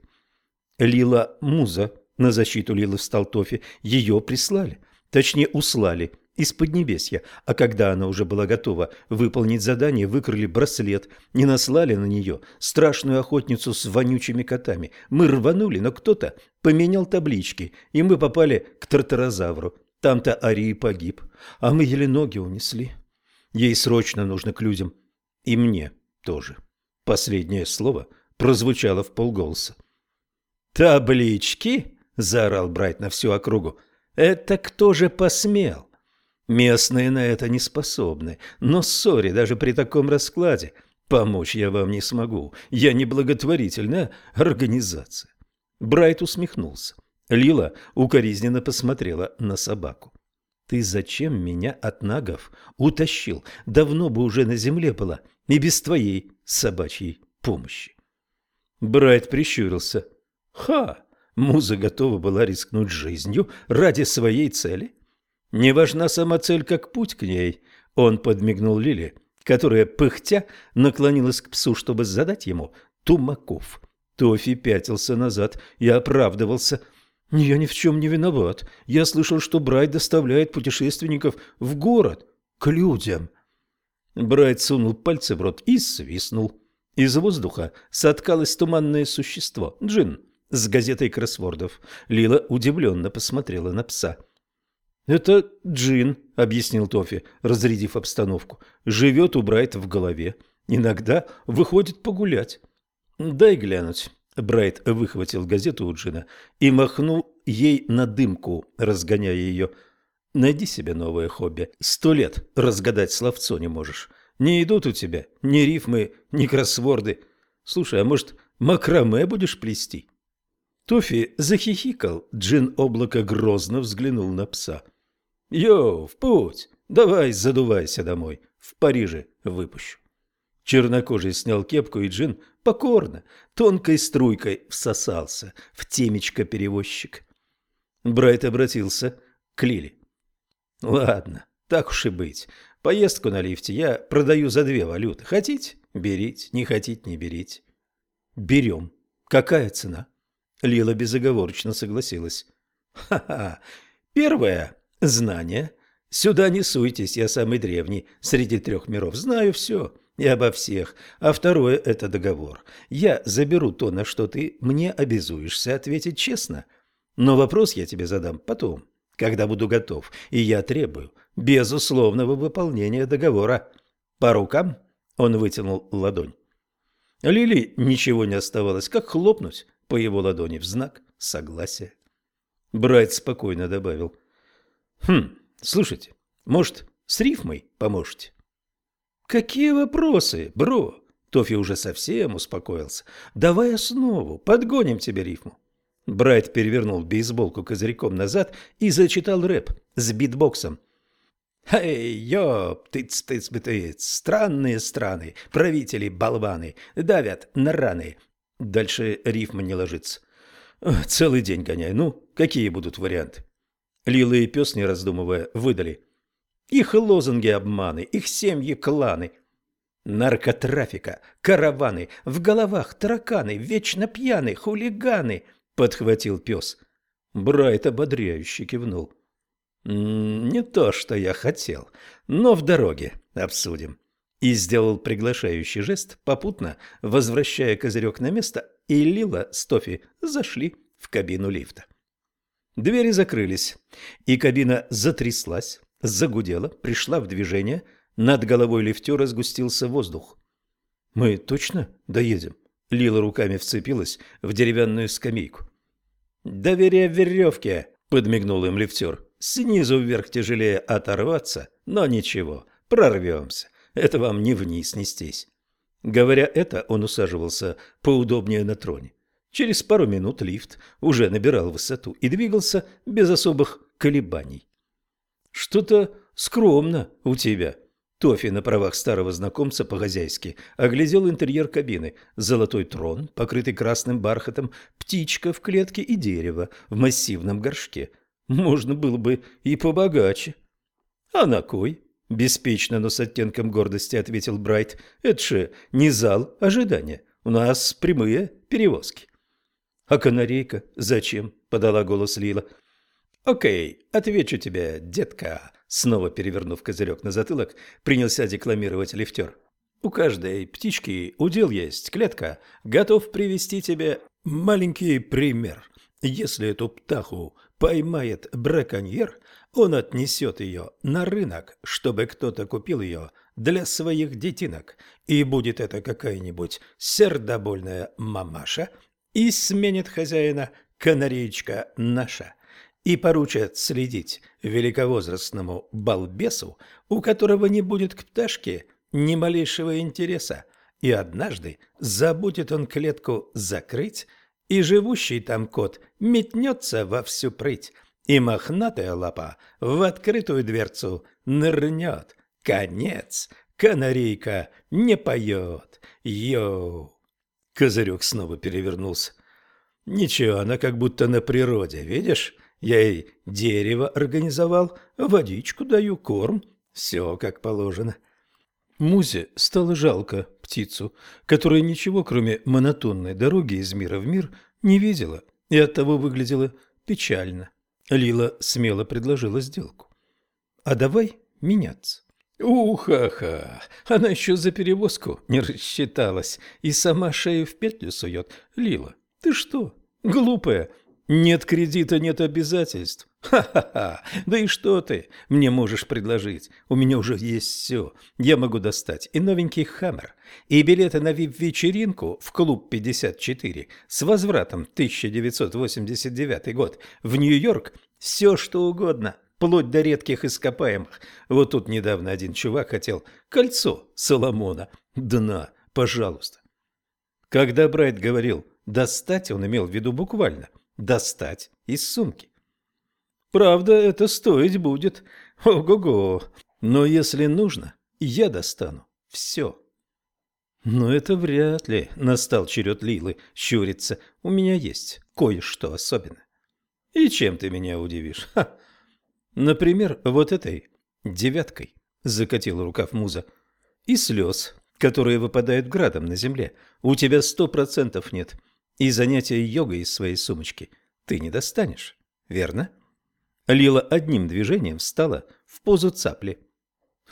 Лила Муза, на защиту Лилы встал Тофи, ее прислали, точнее услали – из Поднебесья, а когда она уже была готова выполнить задание, выкрали браслет, не наслали на нее страшную охотницу с вонючими котами. Мы рванули, но кто-то поменял таблички, и мы попали к тартарозавру. Там-то Арии погиб, а мы еле ноги унесли. Ей срочно нужно к людям. И мне тоже. Последнее слово прозвучало в полголоса. «Таблички?» – заорал Брайт на всю округу. «Это кто же посмел?» Местные на это не способны, но ссоре даже при таком раскладе помочь я вам не смогу. Я не благотворительная организация. Брайт усмехнулся. Лила укоризненно посмотрела на собаку. Ты зачем меня от нагов утащил? Давно бы уже на земле была, и без твоей собачьей помощи. Брайт прищурился. Ха! Муза готова была рискнуть жизнью ради своей цели. Не важна сама цель, как путь к ней. Он подмигнул Лиле, которая, пыхтя, наклонилась к псу, чтобы задать ему тумаков. Тофи пятился назад и оправдывался. «Я ни в чем не виноват. Я слышал, что Брайт доставляет путешественников в город, к людям». Брайт сунул пальцы в рот и свистнул. Из воздуха соткалось туманное существо, джин, с газетой кроссвордов. Лила удивленно посмотрела на пса. «Это Джин», — объяснил Тофи, разрядив обстановку. «Живет у Брайта в голове. Иногда выходит погулять». «Дай глянуть». Брайт выхватил газету у Джина и махнул ей на дымку, разгоняя ее. «Найди себе новое хобби. Сто лет разгадать словцо не можешь. Не идут у тебя ни рифмы, ни кроссворды. Слушай, а может, макраме будешь плести?» Тофи захихикал. Джин облако грозно взглянул на пса. «Йоу, в путь! Давай задувайся домой, в Париже выпущу». Чернокожий снял кепку, и Джин покорно, тонкой струйкой всосался в темечко перевозчик. Брайт обратился к Лили. «Ладно, так уж и быть. Поездку на лифте я продаю за две валюты. Хотите – берите, не хотите – не берите». «Берем. Какая цена?» Лила безоговорочно согласилась. «Ха-ха. Первая Знания. Сюда не суйтесь, я самый древний среди трех миров. Знаю все и обо всех. А второе – это договор. Я заберу то, на что ты мне обязуешься ответить честно. Но вопрос я тебе задам потом, когда буду готов. И я требую безусловного выполнения договора. По рукам он вытянул ладонь. Лили ничего не оставалось, как хлопнуть по его ладони в знак согласия. Брайт спокойно добавил. «Хм, слушайте, может, с рифмой поможете?» «Какие вопросы, бро?» Тофи уже совсем успокоился. «Давай основу, подгоним тебе рифму». Брайт перевернул бейсболку козырьком назад и зачитал рэп с битбоксом. «Эй, ёп, тыц-тыц-бытыц, странные страны, правители болваны, давят на раны». Дальше рифма не ложится. Целый день гоняй. Ну, какие будут варианты? Лила и пес, не раздумывая, выдали. Их лозунги обманы, их семьи кланы. Наркотрафика, караваны, в головах тараканы, вечно пьяны, хулиганы, подхватил пес. Брайт ободряюще кивнул. «Не то, что я хотел, но в дороге обсудим». И сделал приглашающий жест, попутно возвращая козырек на место, и Лила с Тофи зашли в кабину лифта. Двери закрылись, и кабина затряслась, загудела, пришла в движение, над головой лифтера сгустился воздух. «Мы точно доедем?» Лила руками вцепилась в деревянную скамейку. «Доверие веревке!» — подмигнул им лифтер. Снизу вверх тяжелее оторваться, но ничего, прорвемся. Это вам не вниз нестись. Говоря это, он усаживался поудобнее на троне. Через пару минут лифт уже набирал высоту и двигался без особых колебаний. «Что-то скромно у тебя». Тофи на правах старого знакомца по-хозяйски оглядел интерьер кабины. Золотой трон, покрытый красным бархатом, птичка в клетке и дерево в массивном горшке – можно было бы и побогаче. А на кой? Беспечно, но с оттенком гордости ответил Брайт. Это же не зал ожидания. У нас прямые перевозки. А канарейка зачем? Подала голос Лила. Окей, отвечу тебе, детка. Снова перевернув козырек на затылок, принялся декламировать лифтер. У каждой птички удел есть клетка. Готов привести тебе маленький пример. Если эту птаху поймает браконьер, он отнесет ее на рынок, чтобы кто-то купил ее для своих детинок, и будет это какая-нибудь сердобольная мамаша, и сменит хозяина канареечка наша, и поручат следить великовозрастному балбесу, у которого не будет к пташке ни малейшего интереса, и однажды забудет он клетку закрыть, и живущий там кот метнется во всю прыть, и мохнатая лапа в открытую дверцу нырнет. Конец! Канарейка не поет! Йоу! Козырек снова перевернулся. Ничего, она как будто на природе, видишь? Я ей дерево организовал, водичку даю, корм. Все как положено. Музе стало жалко птицу, которая ничего, кроме монотонной дороги из мира в мир, не видела и оттого выглядела печально. Лила смело предложила сделку. «А давай меняться». Уха-ха! Она еще за перевозку не рассчиталась и сама шею в петлю сует. Лила, ты что, глупая? Нет кредита, нет обязательств. Ха-ха-ха! Да и что ты мне можешь предложить? У меня уже есть все. Я могу достать и новенький «Хаммер», и билеты на вип-вечеринку в клуб 54 с возвратом 1989 год в Нью-Йорк, все что угодно, вплоть до редких ископаемых. Вот тут недавно один чувак хотел кольцо Соломона. Дна, пожалуйста. Когда Брайт говорил «достать», он имел в виду буквально – достать из сумки. Правда, это стоить будет. Ого-го. Но если нужно, я достану все. Но это вряд ли. Настал черед Лилы щуриться. У меня есть кое-что особенное. И чем ты меня удивишь? Ха. Например, вот этой девяткой, закатила рукав муза, и слез, которые выпадают градом на земле. У тебя сто процентов нет и занятия йогой из своей сумочки ты не достанешь, верно? Лила одним движением встала в позу цапли.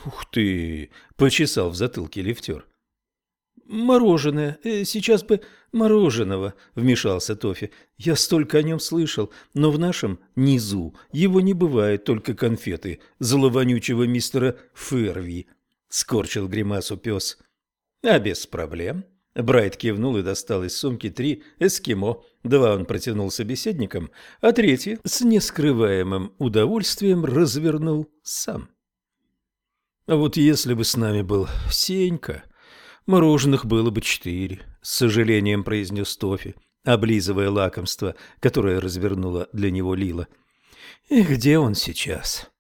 «Ух ты!» – почесал в затылке лифтер. «Мороженое. Э, сейчас бы мороженого», – вмешался Тофи. «Я столько о нем слышал, но в нашем низу его не бывает, только конфеты зловонючего мистера Ферви. скорчил гримасу пес. А без проблем. Брайт кивнул и достал из сумки три эскимо. Два он протянул собеседникам, а третий с нескрываемым удовольствием развернул сам. А вот если бы с нами был Сенька, мороженых было бы четыре, с сожалением произнес Тофи, облизывая лакомство, которое развернула для него Лила. И где он сейчас?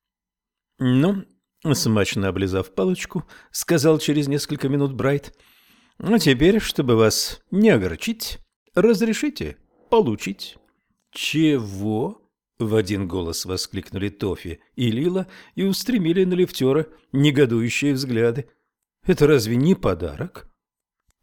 Ну, смачно облизав палочку, сказал через несколько минут Брайт — а теперь, чтобы вас не огорчить, разрешите получить. Чего? В один голос воскликнули Тофи и Лила и устремили на лифтера негодующие взгляды. Это разве не подарок?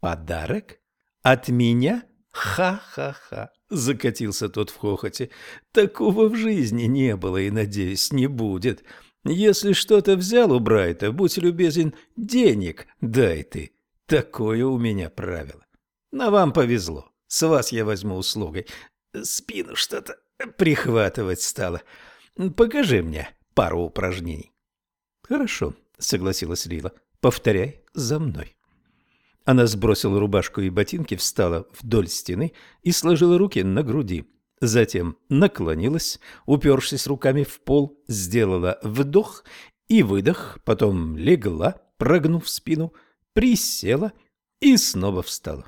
Подарок? От меня? Ха-ха-ха! Закатился тот в хохоте. Такого в жизни не было и, надеюсь, не будет. Если что-то взял у Брайта, будь любезен, денег дай ты. Такое у меня правило. Но вам повезло. С вас я возьму услугой. Спину что-то прихватывать стало. Покажи мне пару упражнений. Хорошо, согласилась Лила. Повторяй за мной. Она сбросила рубашку и ботинки, встала вдоль стены и сложила руки на груди. Затем наклонилась, упершись руками в пол, сделала вдох и выдох, потом легла, прогнув спину, присела и снова встала.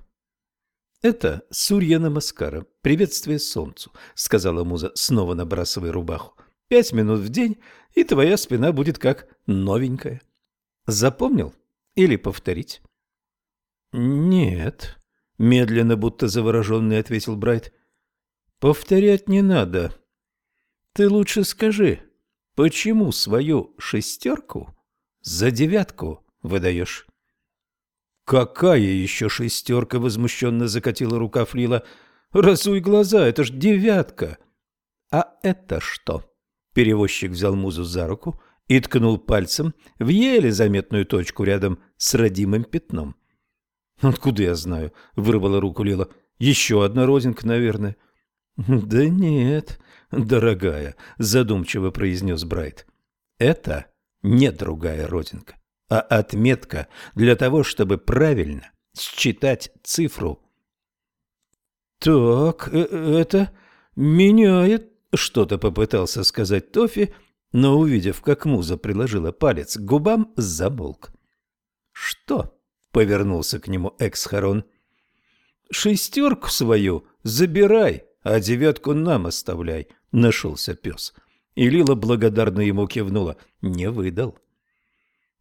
«Это Сурья Намаскара, приветствие солнцу», — сказала муза, снова набрасывая рубаху. «Пять минут в день, и твоя спина будет как новенькая. Запомнил? Или повторить?» «Нет», — медленно, будто завороженный, ответил Брайт. «Повторять не надо. Ты лучше скажи, почему свою шестерку за девятку выдаешь?» «Какая еще шестерка?» — возмущенно закатила рука Флила. «Разуй глаза, это ж девятка!» «А это что?» Перевозчик взял музу за руку и ткнул пальцем в еле заметную точку рядом с родимым пятном. «Откуда я знаю?» — вырвала руку Лила. «Еще одна родинка, наверное». «Да нет, дорогая», — задумчиво произнес Брайт. «Это не другая родинка а отметка для того, чтобы правильно считать цифру. «Так, э, это меняет...» — что-то попытался сказать Тофи, но, увидев, как Муза приложила палец к губам, замолк. «Что?» — повернулся к нему Эксхарон. «Шестерку свою забирай, а девятку нам оставляй», — нашелся пес. И Лила благодарно ему кивнула. «Не выдал».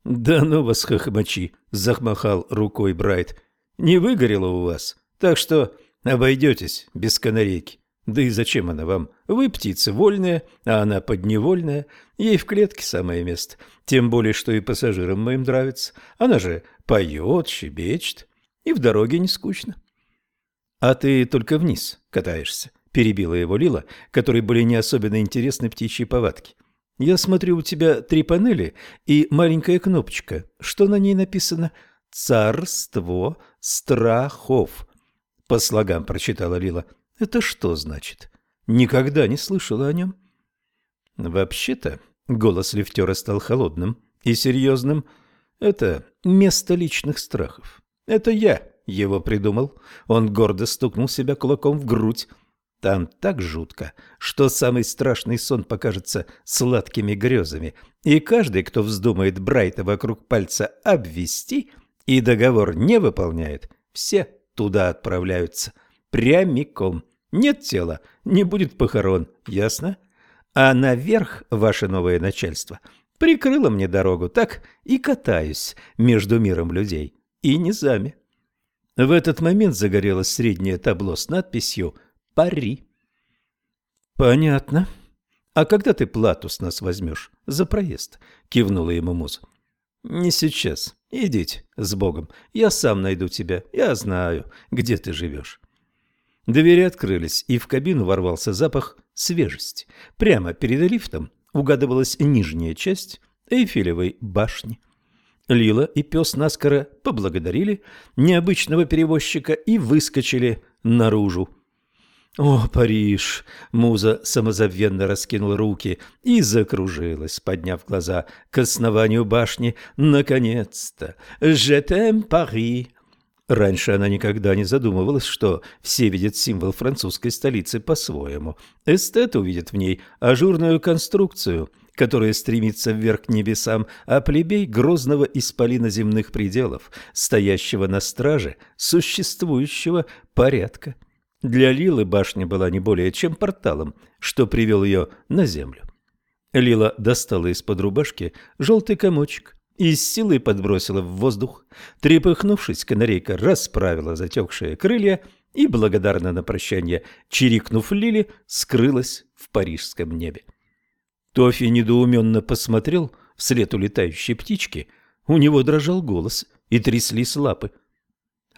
«Да ну вас, хохмачи!» – захмахал рукой Брайт. «Не выгорело у вас, так что обойдетесь без канарейки. Да и зачем она вам? Вы птица вольная, а она подневольная. Ей в клетке самое место. Тем более, что и пассажирам моим нравится. Она же поет, щебечет, и в дороге не скучно». «А ты только вниз катаешься», – перебила его Лила, которой были не особенно интересны птичьи повадки. Я смотрю, у тебя три панели и маленькая кнопочка. Что на ней написано? «Царство страхов». По слогам прочитала Лила. Это что значит? Никогда не слышала о нем. Вообще-то, голос лифтера стал холодным и серьезным. Это место личных страхов. Это я его придумал. Он гордо стукнул себя кулаком в грудь. Там так жутко, что самый страшный сон покажется сладкими грезами, и каждый, кто вздумает Брайта вокруг пальца обвести и договор не выполняет, все туда отправляются прямиком. Нет тела, не будет похорон, ясно? А наверх ваше новое начальство прикрыло мне дорогу, так и катаюсь между миром людей и низами. В этот момент загорелось среднее табло с надписью пари. Понятно. А когда ты плату с нас возьмешь за проезд? Кивнула ему Муза. Не сейчас. Идите с Богом. Я сам найду тебя. Я знаю, где ты живешь. Двери открылись, и в кабину ворвался запах свежести. Прямо перед лифтом угадывалась нижняя часть Эйфелевой башни. Лила и пес наскоро поблагодарили необычного перевозчика и выскочили наружу. О, Париж! Муза самозабвенно раскинула руки и закружилась, подняв глаза к основанию башни. Наконец-то! «Je t'aime, Paris!» Раньше она никогда не задумывалась, что все видят символ французской столицы по-своему. Эстет увидит в ней ажурную конструкцию, которая стремится вверх к небесам, а плебей – грозного исполина земных пределов, стоящего на страже существующего порядка. Для Лилы башня была не более чем порталом, что привел ее на землю. Лила достала из-под рубашки желтый комочек и с силой подбросила в воздух. Трепыхнувшись, канарейка расправила затекшие крылья и, благодарно на прощание, чирикнув Лили, скрылась в парижском небе. Тофи недоуменно посмотрел вслед улетающей птички. У него дрожал голос и тряслись лапы.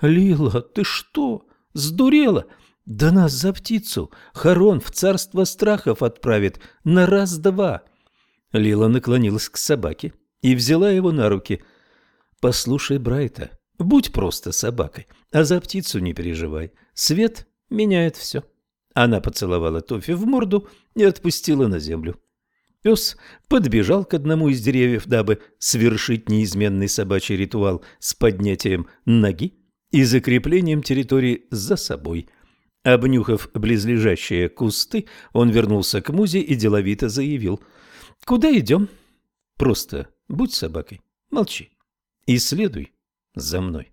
«Лила, ты что, сдурела?» Да нас за птицу Харон в царство страхов отправит на раз-два. Лила наклонилась к собаке и взяла его на руки. Послушай, Брайта, будь просто собакой, а за птицу не переживай. Свет меняет все. Она поцеловала Тофи в морду и отпустила на землю. Пес подбежал к одному из деревьев, дабы свершить неизменный собачий ритуал с поднятием ноги и закреплением территории за собой – Обнюхав близлежащие кусты, он вернулся к Музе и деловито заявил. «Куда идем?» «Просто будь собакой, молчи и следуй за мной».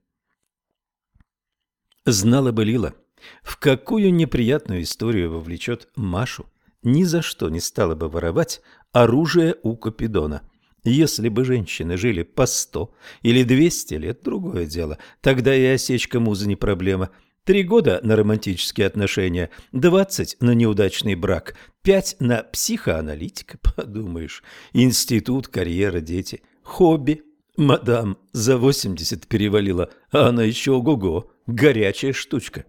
Знала бы Лила, в какую неприятную историю вовлечет Машу, ни за что не стала бы воровать оружие у Капидона. Если бы женщины жили по сто или двести лет, другое дело, тогда и осечка Музы не проблема – Три года на романтические отношения, двадцать на неудачный брак, пять на психоаналитика, подумаешь, институт, карьера, дети, хобби. Мадам за восемьдесят перевалила, а она еще ого-го, горячая штучка.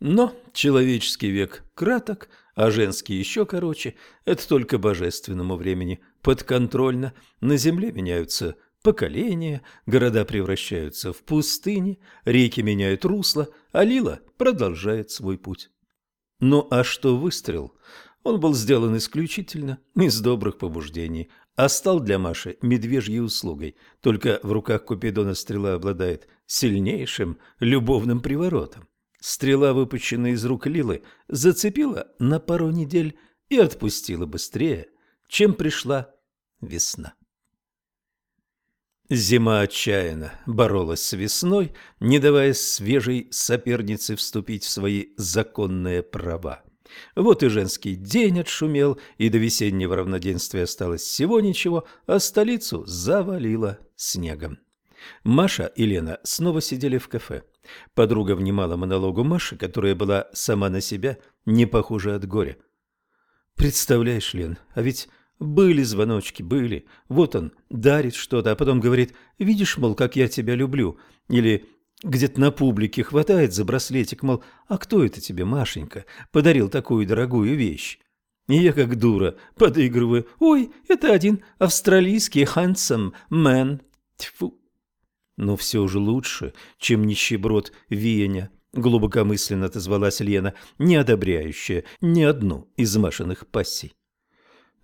Но человеческий век краток, а женский еще короче. Это только божественному времени подконтрольно. На земле меняются поколения, города превращаются в пустыни, реки меняют русло, а Лила продолжает свой путь. Ну а что выстрел? Он был сделан исключительно из добрых побуждений, а стал для Маши медвежьей услугой. Только в руках Купидона стрела обладает сильнейшим любовным приворотом. Стрела, выпущенная из рук Лилы, зацепила на пару недель и отпустила быстрее, чем пришла весна. Зима отчаянно боролась с весной, не давая свежей сопернице вступить в свои законные права. Вот и женский день отшумел, и до весеннего равноденствия осталось всего ничего, а столицу завалило снегом. Маша и Лена снова сидели в кафе. Подруга внимала монологу Маши, которая была сама на себя не похожа от горя. «Представляешь, Лен, а ведь были звоночки, были. Вот он дарит что-то, а потом говорит, видишь, мол, как я тебя люблю. Или где-то на публике хватает за браслетик, мол, а кто это тебе, Машенька, подарил такую дорогую вещь? И я как дура подыгрываю. Ой, это один австралийский handsome man. Тьфу. Но все же лучше, чем нищеброд Веня, глубокомысленно отозвалась Лена, не одобряющая ни одну из Машиных пассий.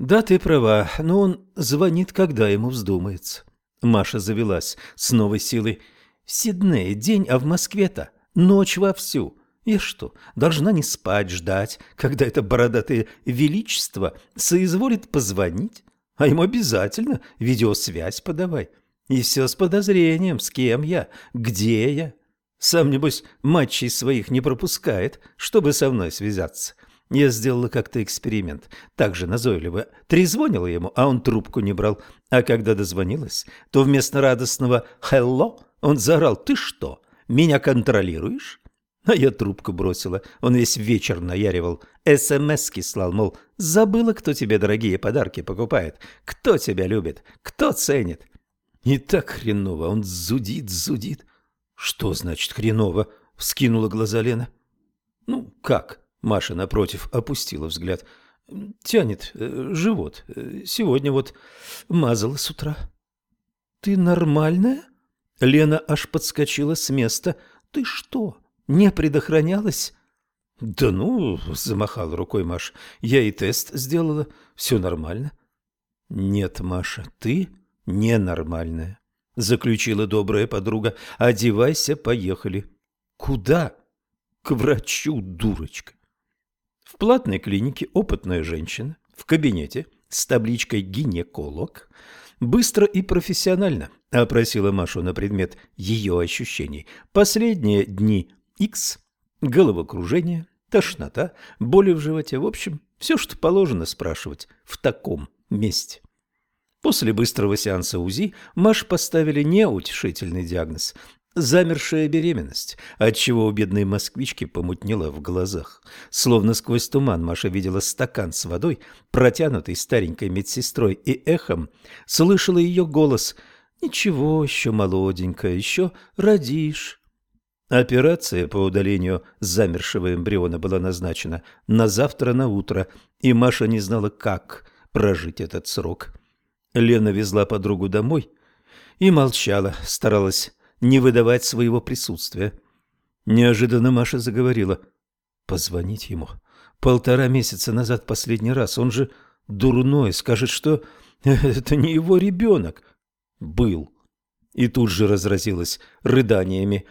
«Да, ты права, но он звонит, когда ему вздумается». Маша завелась с новой силой. «В Сиднее день, а в Москве-то ночь вовсю. Я что, должна не спать, ждать, когда это бородатое величество соизволит позвонить? А ему обязательно видеосвязь подавай. И все с подозрением, с кем я, где я. Сам, небось, матчей своих не пропускает, чтобы со мной связаться. Я сделала как-то эксперимент, так же назойливо. Трезвонила ему, а он трубку не брал. А когда дозвонилась, то вместо радостного «Хелло» он заорал «Ты что, меня контролируешь?» А я трубку бросила. Он весь вечер наяривал. СМС-ки слал, мол, забыла, кто тебе дорогие подарки покупает, кто тебя любит, кто ценит. И так хреново, он зудит, зудит. Что значит хреново? Вскинула глаза Лена. Ну, как? Маша, напротив, опустила взгляд. Тянет э, живот. Сегодня вот мазала с утра. Ты нормальная? Лена аж подскочила с места. Ты что, не предохранялась? Да ну, замахал рукой Маша. Я и тест сделала, все нормально. Нет, Маша, ты ненормальная, заключила добрая подруга. Одевайся, поехали. Куда? К врачу, дурочка. В платной клинике опытная женщина в кабинете с табличкой «гинеколог» быстро и профессионально опросила Машу на предмет ее ощущений. Последние дни X – головокружение, тошнота, боли в животе, в общем, все, что положено спрашивать в таком месте. После быстрого сеанса УЗИ Маш поставили неутешительный диагноз Замершая беременность, отчего у бедной москвички помутнело в глазах. Словно сквозь туман Маша видела стакан с водой, протянутый старенькой медсестрой, и эхом слышала ее голос «Ничего, еще молоденькая, еще родишь». Операция по удалению замершего эмбриона была назначена на завтра на утро, и Маша не знала, как прожить этот срок. Лена везла подругу домой и молчала, старалась не выдавать своего присутствия. Неожиданно Маша заговорила. Позвонить ему. Полтора месяца назад последний раз. Он же дурной, скажет, что это не его ребенок. Был. И тут же разразилась рыданиями.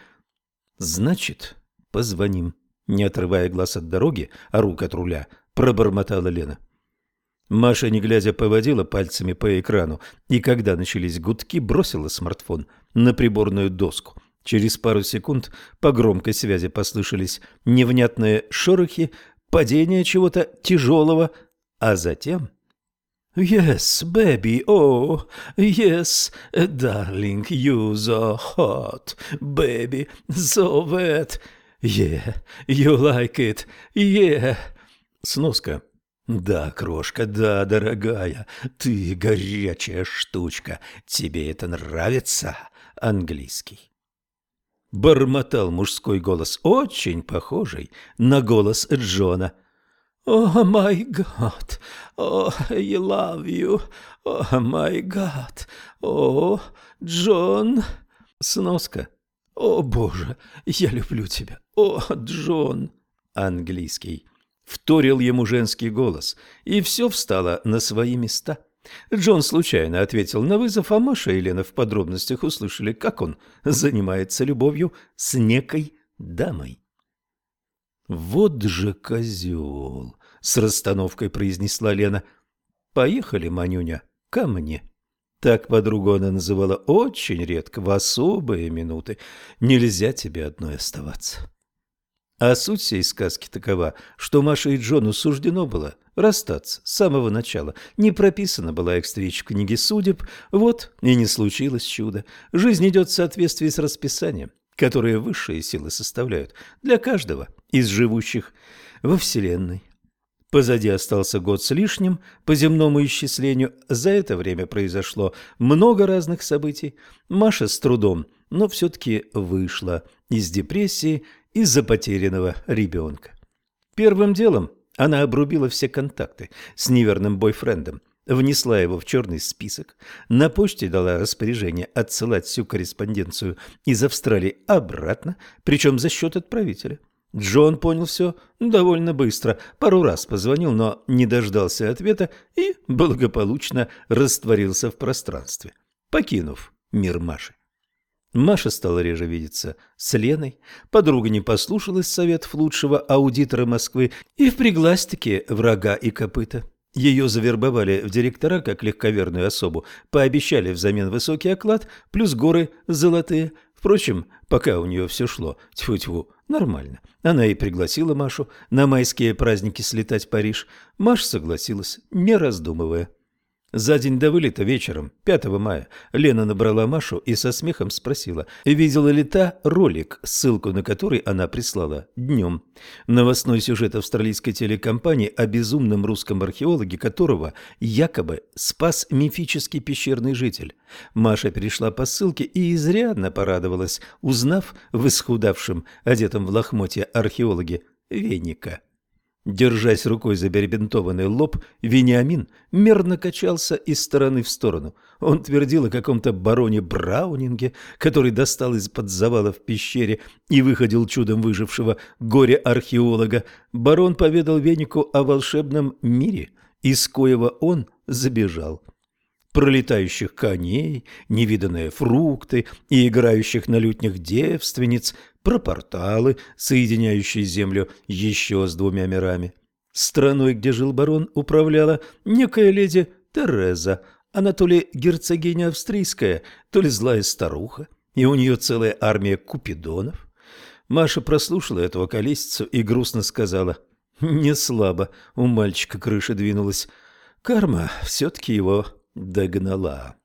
Значит, позвоним. Не отрывая глаз от дороги, а рук от руля, пробормотала Лена. Маша, не глядя, поводила пальцами по экрану, и когда начались гудки, бросила смартфон на приборную доску. Через пару секунд по громкой связи послышались невнятные шорохи, падение чего-то тяжелого, а затем... «Yes, baby, oh, yes, darling, you so hot, baby, so wet, yeah, you like it, yeah». Сноска. «Да, крошка, да, дорогая, ты горячая штучка. Тебе это нравится?» Английский. Бормотал мужской голос, очень похожий на голос Джона. «О, май гад! О, I love you! О, май гад! О, Джон!» Сноска. «О, Боже, я люблю тебя! О, Джон!» Английский вторил ему женский голос, и все встало на свои места. Джон случайно ответил на вызов, а Маша и Лена в подробностях услышали, как он занимается любовью с некой дамой. «Вот же козел!» — с расстановкой произнесла Лена. «Поехали, Манюня, ко мне». Так подругу она называла очень редко, в особые минуты. Нельзя тебе одной оставаться. А суть всей сказки такова, что Маше и Джону суждено было расстаться с самого начала. Не прописана была их встреча в книге судеб, вот и не случилось чудо. Жизнь идет в соответствии с расписанием, которое высшие силы составляют для каждого из живущих во Вселенной. Позади остался год с лишним по земному исчислению. За это время произошло много разных событий. Маша с трудом, но все-таки вышла из депрессии из-за потерянного ребенка. Первым делом она обрубила все контакты с неверным бойфрендом, внесла его в черный список, на почте дала распоряжение отсылать всю корреспонденцию из Австралии обратно, причем за счет отправителя. Джон понял все довольно быстро, пару раз позвонил, но не дождался ответа и благополучно растворился в пространстве, покинув мир Маши. Маша стала реже видеться с Леной, подруга не послушалась советов лучшего аудитора Москвы и впряглась-таки врага и копыта. Ее завербовали в директора как легковерную особу, пообещали взамен высокий оклад, плюс горы золотые. Впрочем, пока у нее все шло, тьфу-тьфу, нормально. Она и пригласила Машу на майские праздники слетать в Париж. Маша согласилась, не раздумывая. За день до вылета вечером, 5 мая, Лена набрала Машу и со смехом спросила, видела ли та ролик, ссылку на который она прислала днем. Новостной сюжет австралийской телекомпании о безумном русском археологе, которого якобы спас мифический пещерный житель. Маша перешла по ссылке и изрядно порадовалась, узнав в исхудавшем, одетом в лохмотья археологе, веника. Держась рукой за перебинтованный лоб, Вениамин мерно качался из стороны в сторону. Он твердил о каком-то бароне Браунинге, который достал из-под завала в пещере и выходил чудом выжившего горе-археолога. Барон поведал Венику о волшебном мире, из коего он забежал пролетающих коней, невиданные фрукты и играющих на лютнях девственниц, про порталы, соединяющие землю еще с двумя мирами. Страной, где жил барон, управляла некая леди Тереза, она то ли герцогиня австрийская, то ли злая старуха, и у нее целая армия купидонов. Маша прослушала этого колесицу и грустно сказала, «Не слабо, у мальчика крыша двинулась. Карма все-таки его догнала.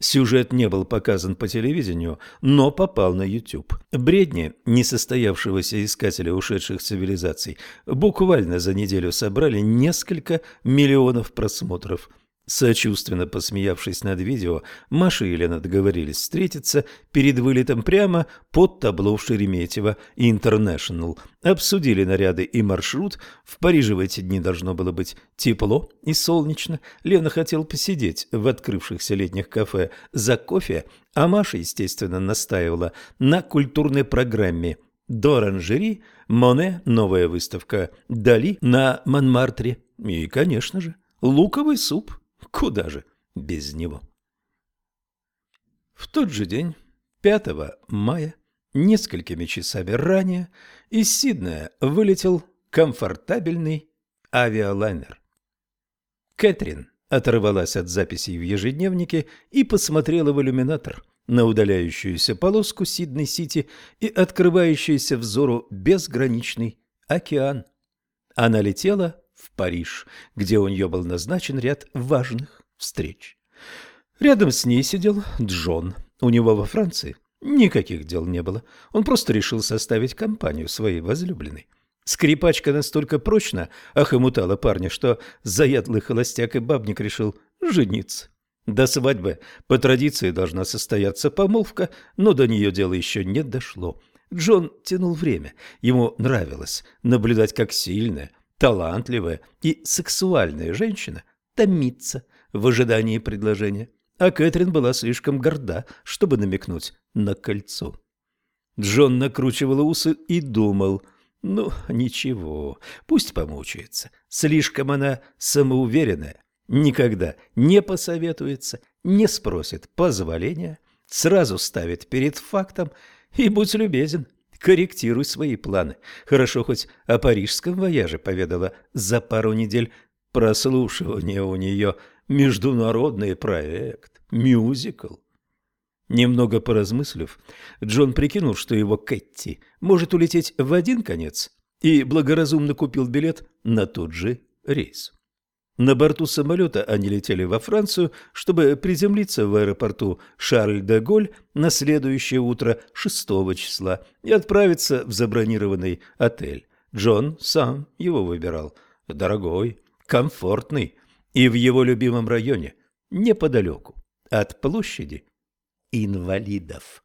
Сюжет не был показан по телевидению, но попал на YouTube. Бредни несостоявшегося искателя ушедших цивилизаций буквально за неделю собрали несколько миллионов просмотров – Сочувственно посмеявшись над видео, Маша и Лена договорились встретиться перед вылетом прямо под табло в Шереметьево Интернешнл. Обсудили наряды и маршрут. В Париже в эти дни должно было быть тепло и солнечно. Лена хотел посидеть в открывшихся летних кафе за кофе, а Маша, естественно, настаивала на культурной программе до оранжери, Моне, новая выставка, Дали на Монмартре и, конечно же, луковый суп – Куда же без него? В тот же день, 5 мая, несколькими часами ранее, из Сиднея вылетел комфортабельный авиалайнер. Кэтрин оторвалась от записей в ежедневнике и посмотрела в иллюминатор на удаляющуюся полоску Сидней-Сити и открывающийся взору безграничный океан. Она летела в Париж, где у нее был назначен ряд важных встреч. Рядом с ней сидел Джон. У него во Франции никаких дел не было. Он просто решил составить компанию своей возлюбленной. Скрипачка настолько прочно охомутала парня, что заядлый холостяк и бабник решил жениться. До свадьбы по традиции должна состояться помолвка, но до нее дело еще не дошло. Джон тянул время. Ему нравилось наблюдать, как сильная, талантливая и сексуальная женщина томится в ожидании предложения, а Кэтрин была слишком горда, чтобы намекнуть на кольцо. Джон накручивал усы и думал, ну, ничего, пусть помучается, слишком она самоуверенная, никогда не посоветуется, не спросит позволения, сразу ставит перед фактом и будь любезен, корректируй свои планы. Хорошо хоть о парижском вояже поведала за пару недель. Прослушивание у нее международный проект, мюзикл. Немного поразмыслив, Джон прикинул, что его Кэтти может улететь в один конец и благоразумно купил билет на тот же рейс. На борту самолета они летели во Францию, чтобы приземлиться в аэропорту Шарль-де-Голь на следующее утро 6 числа и отправиться в забронированный отель. Джон сам его выбирал. Дорогой, комфортный и в его любимом районе, неподалеку от площади инвалидов.